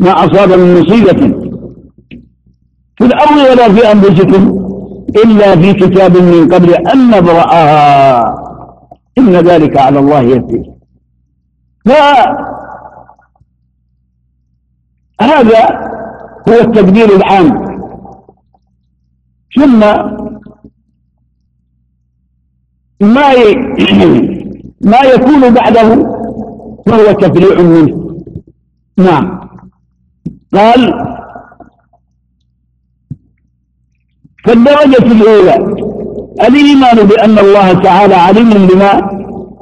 ما أصاب من مصيبة في الأرض ولا في أنفسكم إلا في كتاب من قبل أن نبرأها إن ذلك على الله يسيء فهذا هو التدبير العام ثم ما ما يكون بعده فهو تفريع منه نعم قال فالدرجة الأولى الإيمان بأن الله تعالى عليم بما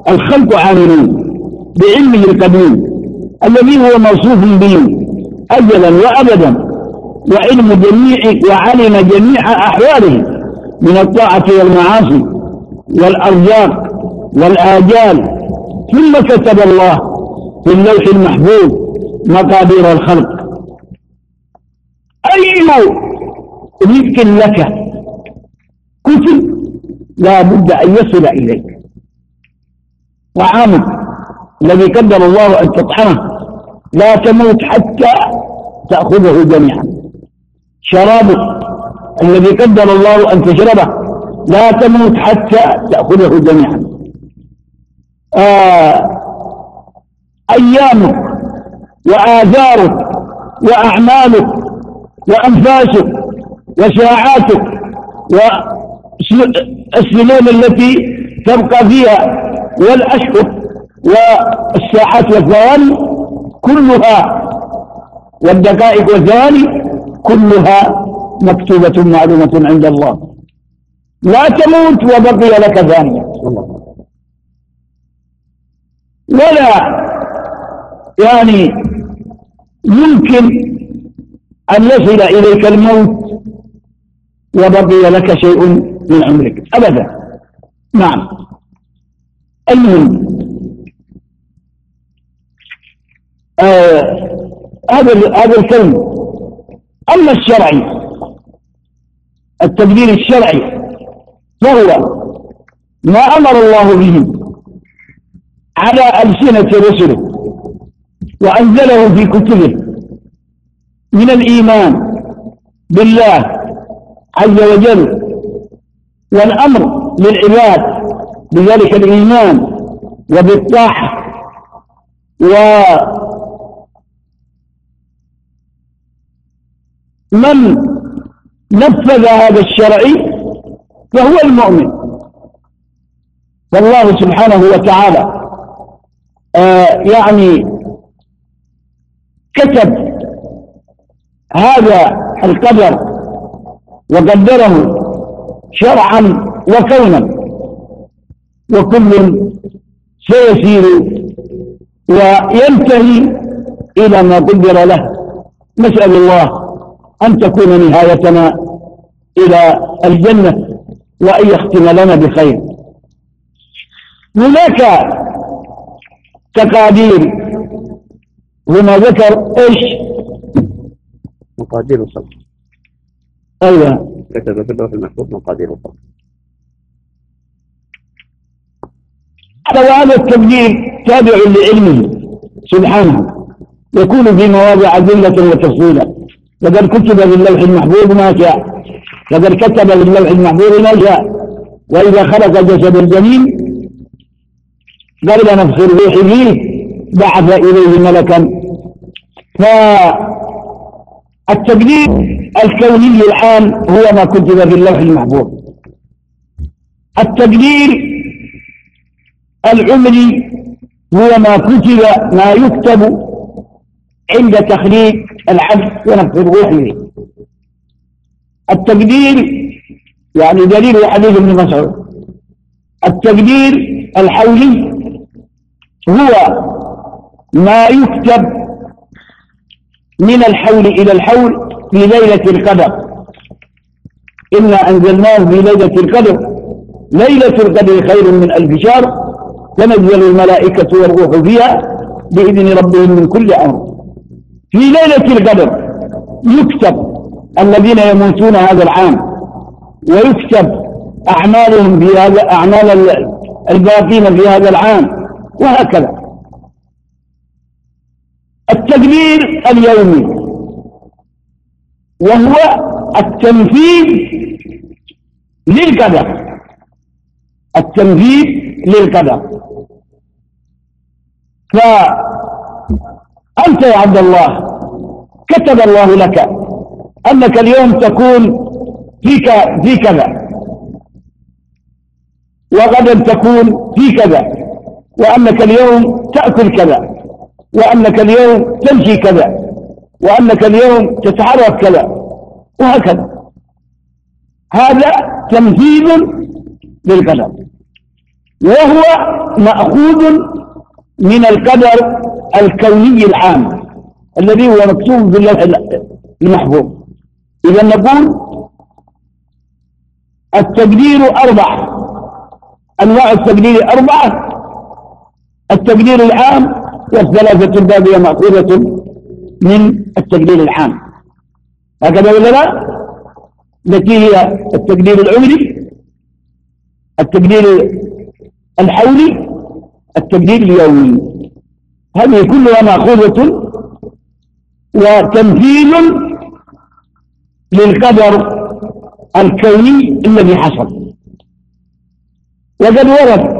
الخلق عاملون بعلمه القديم الذي هو موصوف به أجلا وأبدا وعلم جميع وعلم جميع أحواله من الطاعة والمعاصي والأرزاق والآجال ثم كتب الله في اللوح المحفوظ مقادير الخلق أي رزق لك كتب لا بد أن يصل إليك طعامك الذي قدر الله أن تطعمه لا تموت حتى تأخذه جميعا شرابك الذي قدر الله أن تشربه لا تموت حتى تأخذه جميعا آه، أيامك وآذارك وأعمالك وأنفاسك وساعاتك والسنون التي تبقى فيها والأشهر والساعات والثواني كلها والدقائق والثواني
كلها
مكتوبة معلومة عند الله لا تموت وبقي لك ثانية الله ولا يعني يمكن أن يصل إليك الموت وبقي لك شيء من عمرك أبدا نعم المهم هذا آه هذا الكلم أما الشرعي التدبير الشرعي فهو ما أمر الله به على ألسنة رسله وأنزله في كتبه من الإيمان بالله عز وجل والأمر للعباد بذلك الإيمان وبالطاعة و من نفذ هذا الشرع فهو المؤمن فالله سبحانه وتعالى آه يعني كتب هذا القدر وقدره شرعا وكونا وكل سيسير وينتهي إلى ما قدر له نسأل الله أن تكون نهايتنا إلى الجنة وأن يختم لنا بخير هناك تقادير هنا ذكر ايش مقادير الخلق ايوه كتب في اللوح المحفوظ مقادير الخلق هذا التقدير تابع لعلمه سبحانه يكون في مواضع أدلة وتفصيلا لقد كتب في اللوح المحفوظ ما شاء لقد كتب في اللوح المحفوظ ما شاء وإذا خلق جسد الجميل قبل نفس الروح فيه بعث إليه ملكا فالتقدير الكوني الآن هو ما كتب في اللوح المحفوظ التقدير العمري هو ما كتب ما يكتب عند تخريج العبد ونفخ الروح فيه التقدير يعني دليل حديث ابن مسعود التقدير الحولي هو ما يكتب من الحول إلى الحول في ليلة القدر إنا أنزلناه في ليلة القدر ليلة القدر خير من ألف شهر تنزل الملائكة والروح فيها بإذن ربهم من كل أمر في ليلة القدر يكتب الذين يموتون هذا العام ويكتب أعمالهم في هذا أعمال الباقين في هذا العام وهكذا التدبير اليومي وهو التنفيذ للقدر التنفيذ للقدر فأنت يا عبد الله كتب الله لك أنك اليوم تكون فيك في كذا وغدا تكون في كذا وأنك اليوم تأكل كذا وأنك اليوم تمشي كذا وأنك اليوم تتحرك كذا وهكذا هذا تمثيل للقدر وهو مأخوذ من القدر الكوني العام الذي هو مكتوب باللوح المحفوظ إذا نقول التقدير أربعة أنواع التقدير أربعة التقدير العام والثلاثة الباقية مأخوذة من التقدير العام هكذا ولا لا؟ التي هي التقدير العمري التقدير الحولي التقدير اليومي هذه كلها مأخوذة وتمثيل للقدر الكوني الذي حصل وقد ورد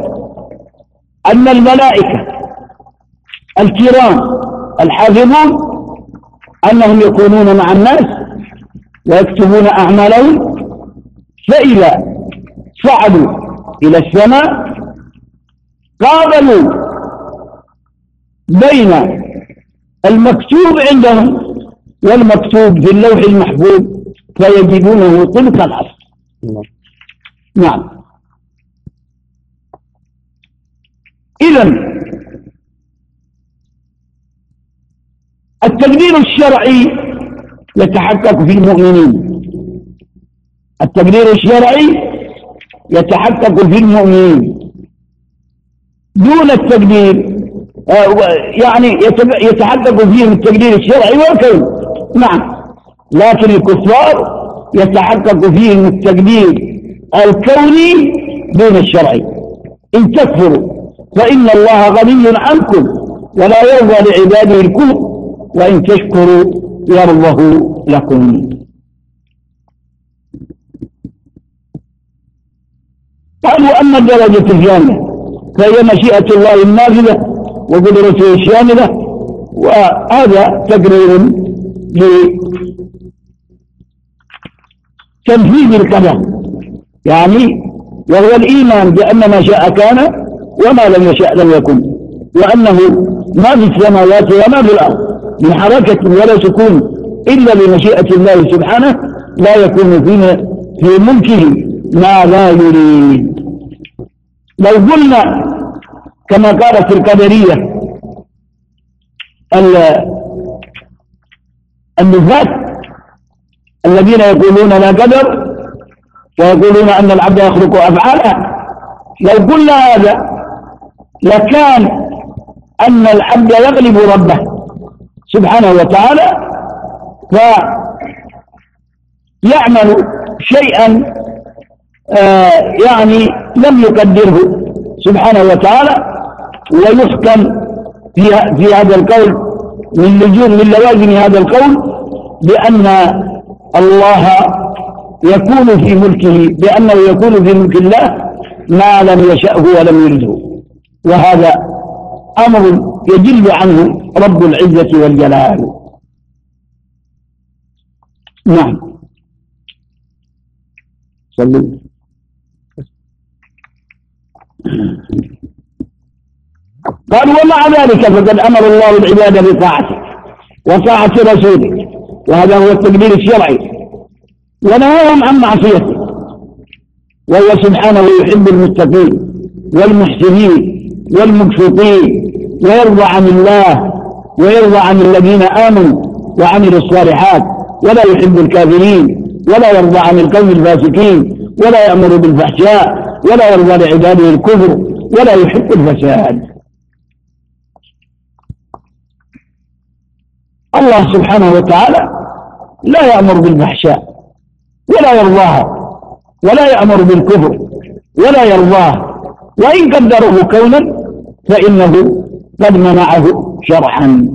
أن الملائكة الكرام الحافظون أنهم يكونون مع الناس ويكتبون أعمالهم فإذا صعدوا إلى السماء قابلوا بين المكتوب عندهم والمكتوب في اللوح المحفوظ فيجدونه طبق العصر نعم إذا التقدير الشرعي يتحقق في المؤمنين التقدير الشرعي يتحقق في المؤمنين دون التقدير آه، يعني يتحقق فيهم التقدير الشرعي والكون نعم لكن الكفار يتحقق فيهم التقدير الكوني دون الشرعي إن تكفروا فإن الله غني عنكم ولا يرضى لعباده الكفر وإن تشكروا يرضه لكم قالوا أما درجة الجامعة فهي مشيئة الله النافذة وقدرته الشاملة وهذا تقرير لتنفيذ القدر يعني وهو الإيمان بأن ما شاء كان وما لم يشاء لم يكن وأنه ما في السماوات وما في الأرض من حركة ولا سكون إلا بمشيئة الله سبحانه لا يكون فينا في ملكه ما لا يريد لو قلنا كما قالت القدرية النفاق الذين يقولون لا قدر ويقولون أن العبد يخلق أفعاله لو قلنا هذا لكان أن العبد يغلب ربه سبحانه وتعالى فيعمل شيئا آه يعني لم يقدره سبحانه وتعالى ويحكم في في هذا القول من لجوم من لوازم هذا القول بأن الله يكون في ملكه بأنه يكون في ملك الله ما لم يشأه ولم يرده وهذا أمر يجل عنه رب العزة والجلال نعم صلوا قال ومع ذلك فقد أمر الله العباد بطاعته وطاعة رسوله وهذا هو التدبير الشرعي ونهاهم عن معصيته وهو سبحانه يحب المتقين والمحسنين والمبسوطين ويرضى عن الله ويرضى عن الذين آمنوا وعملوا الصالحات ولا يحب الكافرين ولا يرضى عن القوم الفاسقين ولا يأمر بالفحشاء ولا يرضى لعباده الكفر ولا يحب الفساد الله سبحانه وتعالى لا يأمر بالفحشاء ولا يرضاها ولا يأمر بالكفر ولا يرضاه وإن قدره كونا فإنه قد منعه شرعا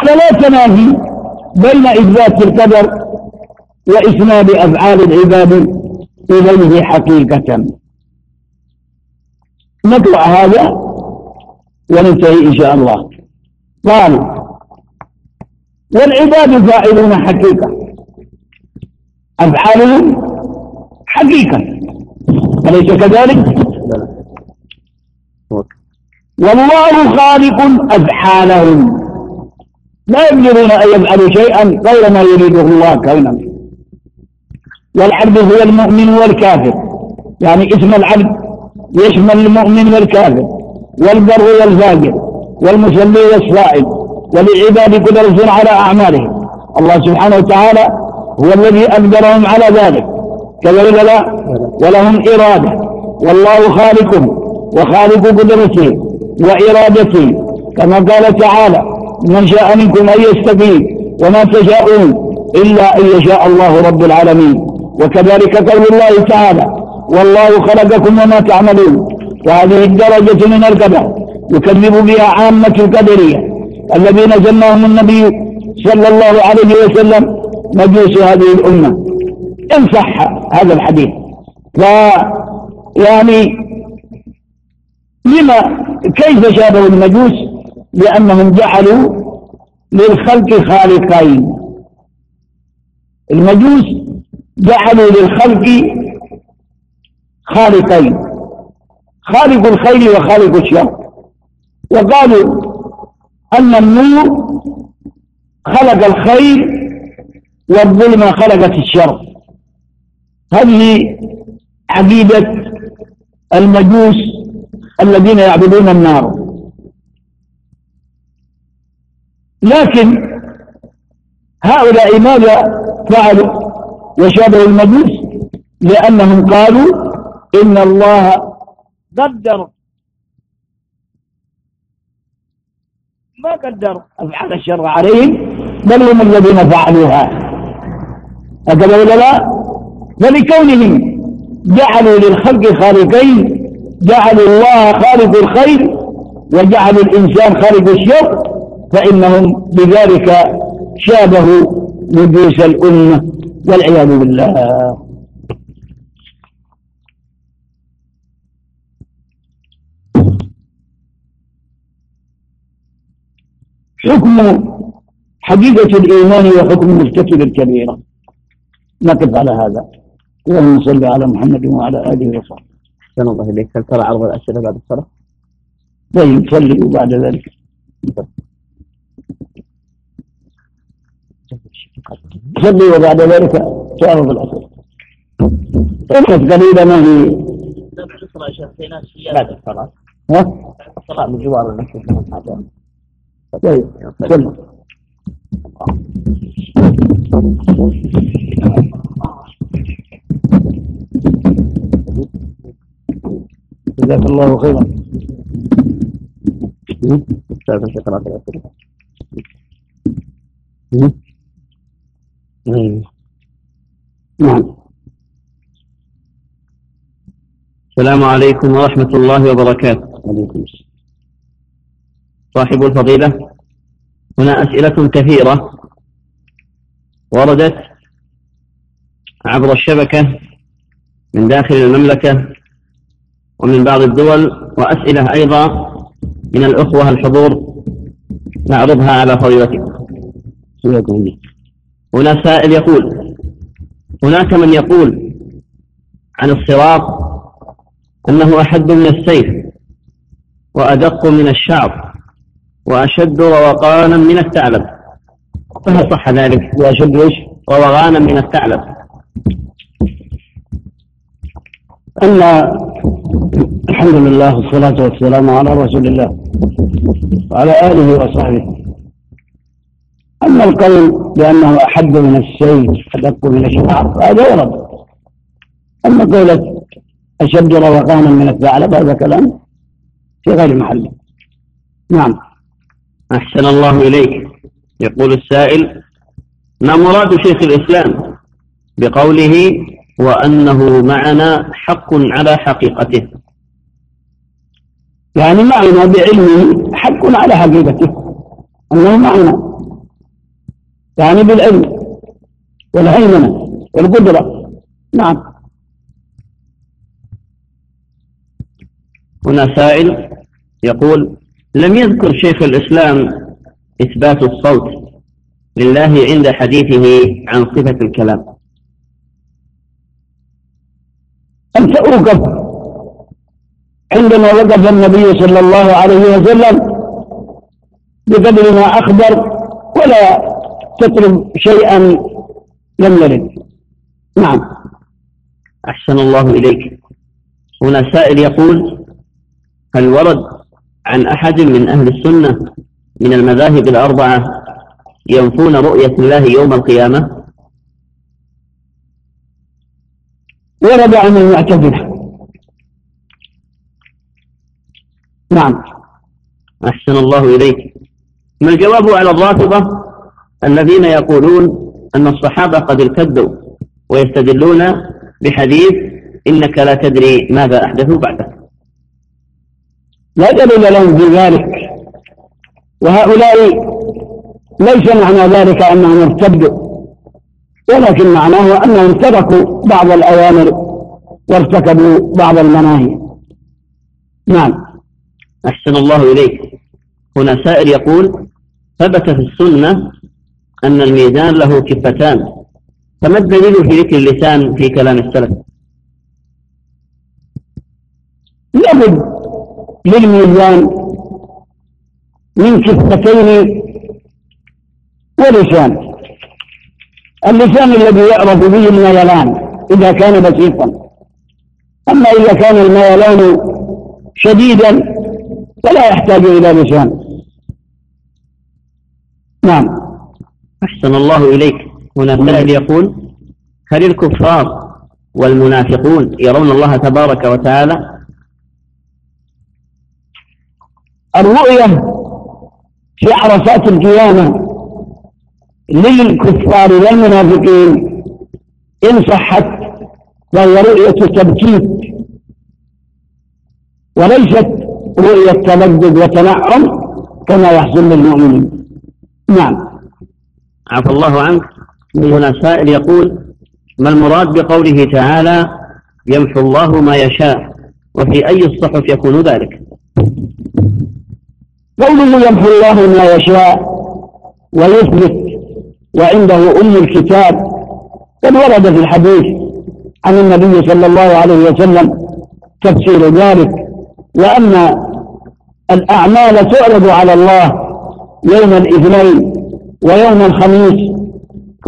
فلا تنافي بين إثبات القدر وإسناد أفعال العباد إليه حقيقة نطلع هذا وننتهي إن شاء الله قال والعباد فاعلون حقيقة أفعالهم حقيقة أليس كذلك؟ والله خالق أفعالهم لا يقدرون أن يفعلوا شيئا غير ما يريده الله كونا والعبد هو المؤمن والكافر يعني اسم العبد يشمل المؤمن والكافر والبر والفاجر والمسلم والصائم ولعباد قدرة على أعمالهم الله سبحانه وتعالى هو الذي أقدرهم على ذلك كذلك لا ولهم إرادة والله خالقهم وخالق قدرته وإرادته كما قال تعالى من شاء منكم أن يستقيم وما تشاءون إلا أن يشاء الله رب العالمين وكذلك قول الله تعالى والله خلقكم وما تعملون وهذه الدرجة من القدر يكذب بها عامة القدرية الذين سماهم النبي صلى الله عليه وسلم مجوس هذه الأمة إن صح هذا الحديث ويعني لما كيف شابهوا المجوس لأنهم جعلوا للخلق خالقين المجوس جعلوا للخلق خالقين خالق الخير وخالق الشر وقالوا أن النور خلق الخير والظلم خلقت الشر هذه عقيدة المجوس الذين يعبدون النار لكن هؤلاء ماذا فعلوا وشابه المجوس لأنهم قالوا إن الله قدر
ما قدر أفعال
الشر عليهم بل هم الذين فعلوها أجل ولا لا فلكونهم جعلوا للخلق خالقين جعلوا الله خالق الخير وجعلوا الإنسان خالق الشر فإنهم بذلك شابهوا نجوس الأمة والعياذ بالله حكم حقيقة الإيمان وحكم مرتكب الكبيرة نقف على هذا اللهم صل على محمد وعلى اله وصحبه. احسن الله اليك، هل ترى عرض الاسئله بعد الصلاه؟ طيب صلي وبعد ذلك. صلي وبعد ذلك تعرض الاسئله. كانت طيب، قليلة ما هي بعد الصلاة ها؟
الصلاة من جوار المسجد
طيب جزاك
الله خيرا نعم
السلام عليكم ورحمة الله وبركاته عليكم صاحب الفضيلة هنا أسئلة كثيرة وردت عبر الشبكة من داخل المملكة ومن بعض الدول وأسئلة أيضا من الأخوة الحضور نعرضها على فضيلتكم هنا سائل يقول هناك من يقول عن الصراط أنه أحد من السيف وأدق من الشعر وأشد روقانا من الثعلب فهل صح ذلك ايش ووغانا من الثعلب أما الحمد لله والصلاة والسلام على رسول الله وعلى آله وصحبه أما القول بأنه أحب من السيف أدق من الشعر فهذا يرد أما قولة أشد روقانا من الثعلب هذا كلام في غير محله نعم أحسن الله إليك يقول السائل ما مراد شيخ الإسلام بقوله وأنه معنا حق على حقيقته يعني معنا بعلمه حق على حقيقته أنه معنا يعني بالعلم والهيمنة والقدرة نعم هنا سائل يقول لم يذكر شيخ الإسلام إثبات الصوت لله عند حديثه عن صفة الكلام أن تأوقف عندما وقف النبي صلى الله عليه وسلم بقدر ما أخبر ولا تطلب شيئا لم يرد نعم أحسن الله إليك هنا سائل يقول هل ورد عن أحد من أهل السنة من المذاهب الأربعة ينفون رؤية الله يوم القيامة ورد عن المعتزلة نعم أحسن الله إليك ما الجواب على الرافضة الذين يقولون أن الصحابة قد ارتدوا ويستدلون بحديث إنك لا تدري ماذا أحدثوا بعدك لا دليل لهم في ذلك وهؤلاء ليس معنى ذلك أنهم ارتدوا ولكن معناه أنهم تركوا بعض الأوامر وارتكبوا بعض المناهي نعم أحسن الله إليك هنا سائر يقول ثبت في السنة أن الميزان له كفتان فما الدليل في ذكر اللسان في كلام السلف لابد للميزان من كفتين ولسان اللسان الذي يعرف به الميلان إذا كان بسيطا أما إذا كان الميلان شديدا فلا يحتاج إلى لسان نعم أحسن الله إليك هنا السائل يقول هل الكفار والمنافقون يرون الله تبارك وتعالى الرؤية في عرفات القيامة للكفار والمنافقين إن صحت فهي رؤية تبكيت وليست رؤية تمدد وتنعم كما يحصل للمؤمنين نعم عفى الله عنك هنا سائل يقول ما المراد بقوله تعالى يمحو الله ما يشاء وفي أي الصحف يكون ذلك قوله يمحو الله ما يشاء ويثبت وعنده أم الكتاب قد ورد في الحديث عن النبي صلى الله عليه وسلم تفسير ذلك وأن الأعمال تعرض على الله يوم الاثنين ويوم الخميس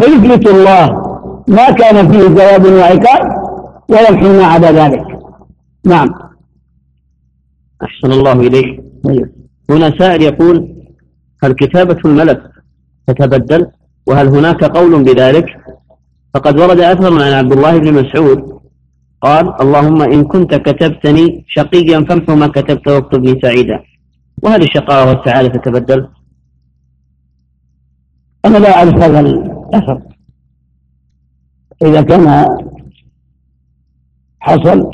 فيثبت الله ما كان فيه جواب وعقاب ويمحو ما عدا ذلك نعم أحسن الله إليك طيب هنا سائل يقول هل كتابة الملك تتبدل وهل هناك قول بذلك فقد ورد أثر عن عبد الله بن مسعود قال اللهم إن كنت كتبتني شقيا فامح ما كتبت واكتبني سعيدا وهل الشقاء والسعادة تتبدل أنا لا أعرف هذا الأثر إذا كان حصل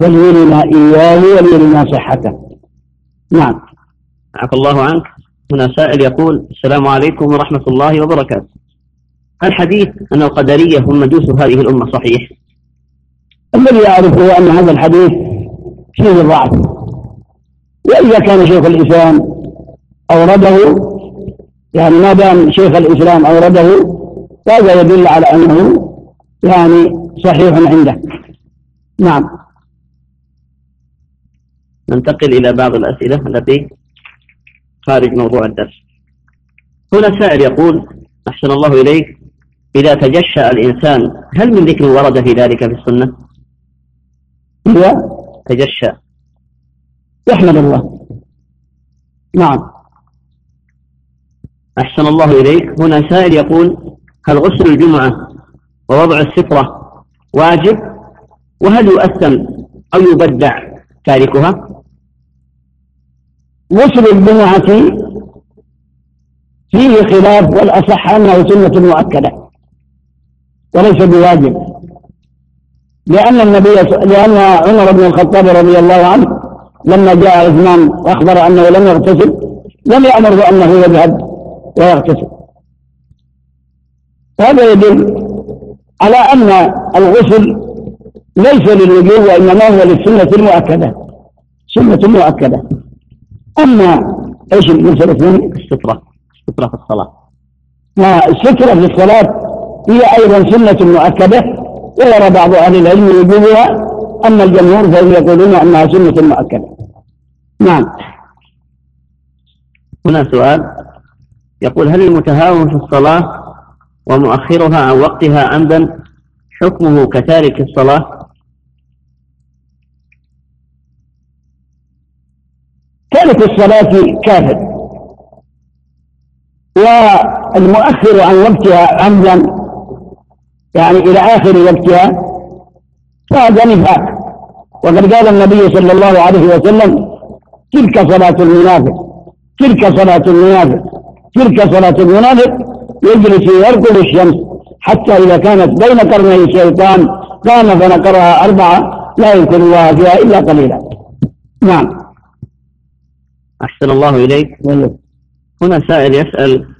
فليرنا إياه وليرنا صحته نعم عفى الله عنك هنا سائل يقول السلام عليكم ورحمة الله وبركاته هل حديث أن القدرية هم مجوس هذه الأمة صحيح؟ الذي يعرفه أن هذا الحديث فيه ضعف وإذا كان شيخ الإسلام أورده يعني ما دام شيخ الإسلام أورده فهذا يدل على أنه يعني صحيح عنده نعم ننتقل إلى بعض الأسئلة التي خارج موضوع الدرس هنا سائل يقول أحسن الله إليك إذا تجشأ الإنسان هل من ذكر ورد في ذلك في السنة إذا تجشأ يحمد الله نعم أحسن الله إليك هنا سائل يقول هل غسل الجمعة ووضع السترة واجب وهل يؤثم أو يبدع تاركها غسل الجمعة فيه خلاف والأصح أنه سنة مؤكدة وليس بواجب لأن النبي لأن عمر بن الخطاب رضي الله عنه لما جاء عثمان وأخبر أنه لم يغتسل لم يأمر بأنه يذهب ويغتسل هذا يدل على أن الغسل ليس للوجوب وإنما هو للسنة المؤكدة سنة مؤكدة أما إيش المسألة الثانية؟ السترة
سترة في الصلاة
السترة في الصلاة هي أيضا سنة مؤكدة ويرى بعض أهل العلم وجوبها أما الجمهور فهم يقولون أنها سنة مؤكدة نعم هنا سؤال يقول هل المتهاون في الصلاة ومؤخرها عن وقتها عمدا حكمه كتارك الصلاة تارك الصلاة كافر والمؤخر عن وقتها عمدا يعني إلى آخر وقتها فهذا نفاق وقد قال النبي صلى الله عليه وسلم تلك صلاة المنافق تلك صلاة المنافق تلك صلاة المنافق يجلس يركض الشمس حتى إذا كانت بين قرني الشيطان كان فنقرها أربعة لا يمكن الله فيها إلا قليلا نعم أحسن الله إليك هنا سائل يسأل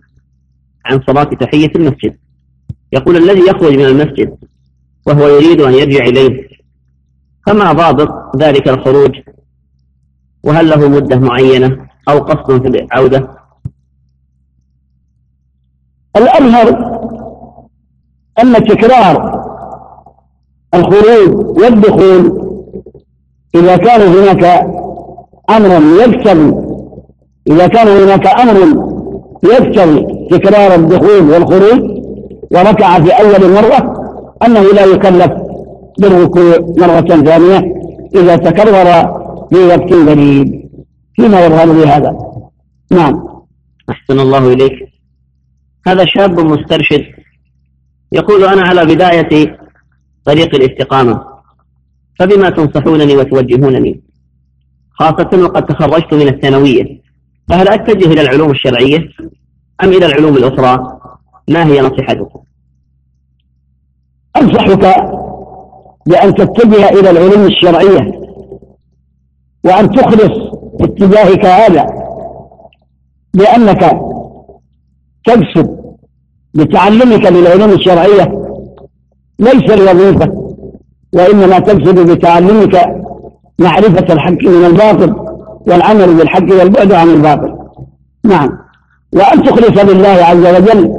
عن صلاة تحية المسجد يقول الذي يخرج من المسجد وهو يريد أن يرجع إليه فما ضابط ذلك الخروج وهل له مدة معينة أو قصد في العودة الأظهر أن تكرار الخروج والدخول إذا كان هناك أمر يكسر إذا كان هناك أمر يقتضي تكرار الدخول والخروج وركع في أول مرة أنه لا يكلف بالركوع مرة ثانية إذا تكرر في وقت قريب فيما يظهر لي هذا نعم أحسن الله إليك هذا شاب مسترشد يقول أنا على بداية طريق الاستقامة فبما تنصحونني وتوجهونني خاصة وقد تخرجت من الثانوية فهل أتجه إلى العلوم الشرعية أم إلى العلوم الأخرى ما هي نصيحتكم أنصحك بأن تتجه إلى العلوم الشرعية وأن تخلص اتجاهك هذا لأنك تكسب بتعلمك للعلوم الشرعية ليس الوظيفة وإنما تكسب بتعلمك معرفة الحق من الباطل والعمل بالحق والبعد عن الباطل نعم وأن تخلص لله عز وجل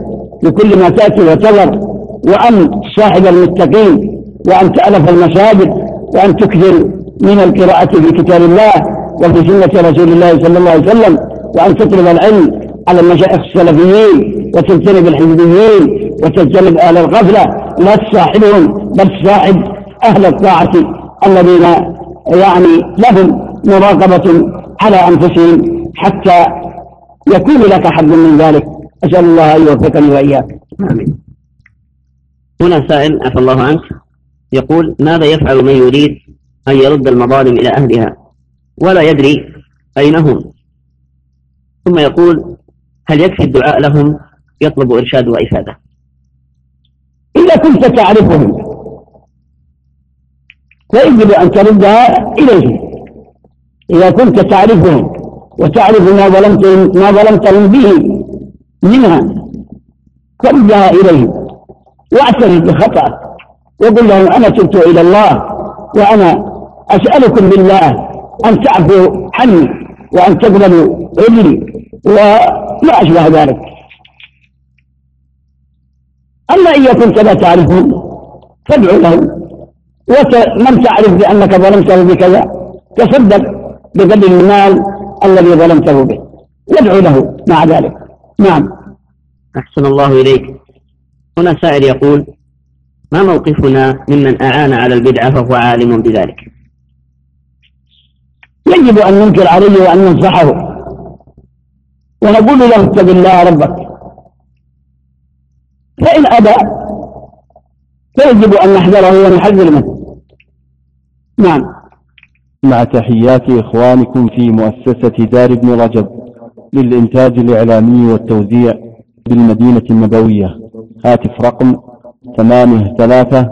بكل ما تأتي وتظهر وأن صاحب المتقين وأن تألف المساجد وأن تكثر من القراءة في كتاب الله وفي سنة رسول الله صلى الله عليه وسلم وأن تطلب العلم على المشايخ السلفيين وتجتنب الحزبيين وتجتنب أهل الغفلة لا تصاحبهم بل تصاحب أهل الطاعة الذين يعني لهم مراقبة على أنفسهم حتى يكون لك حد من ذلك أسأل الله أن يوفقني وإياك آمين هنا سائل عفى الله عنك يقول ماذا يفعل من يريد أن يرد المظالم إلى أهلها ولا يدري أين هم ثم يقول هل يكفي الدعاء لهم يطلب إرشاد وإفادة إذا كنت تعرفهم فيجب أن تردها إليهم إذا كنت تعرفهم وتعرف ما ظلمتهم ما ظلمتهم به منها فارجع إليهم واعترف بخطأك وقل لهم أنا تبت إلى الله وأنا أسألكم بالله أن تعفوا عني وأن تقبلوا عذري وما أشبه ذلك أما إن كنت لا تعرفهم فادعو لهم ومن تعرف بأنك ظلمته بكذا تصدق بقدر المال الذي ظلمته به يدعو له مع ذلك نعم أحسن الله إليك هنا سائل يقول ما موقفنا ممن أعان على البدعة فهو عالم بذلك يجب أن ننكر عليه وأن ننصحه ونقول له اتق الله ربك فإن أبى فيجب أن نحذره ونحذر منه نعم مع تحيات إخوانكم في مؤسسة دار ابن رجب للإنتاج الإعلامي والتوزيع بالمدينة النبوية هاتف رقم ثمانية ثلاثة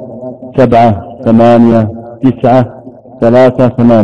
سبعة ثمانية تسعة ثلاثة ثمانية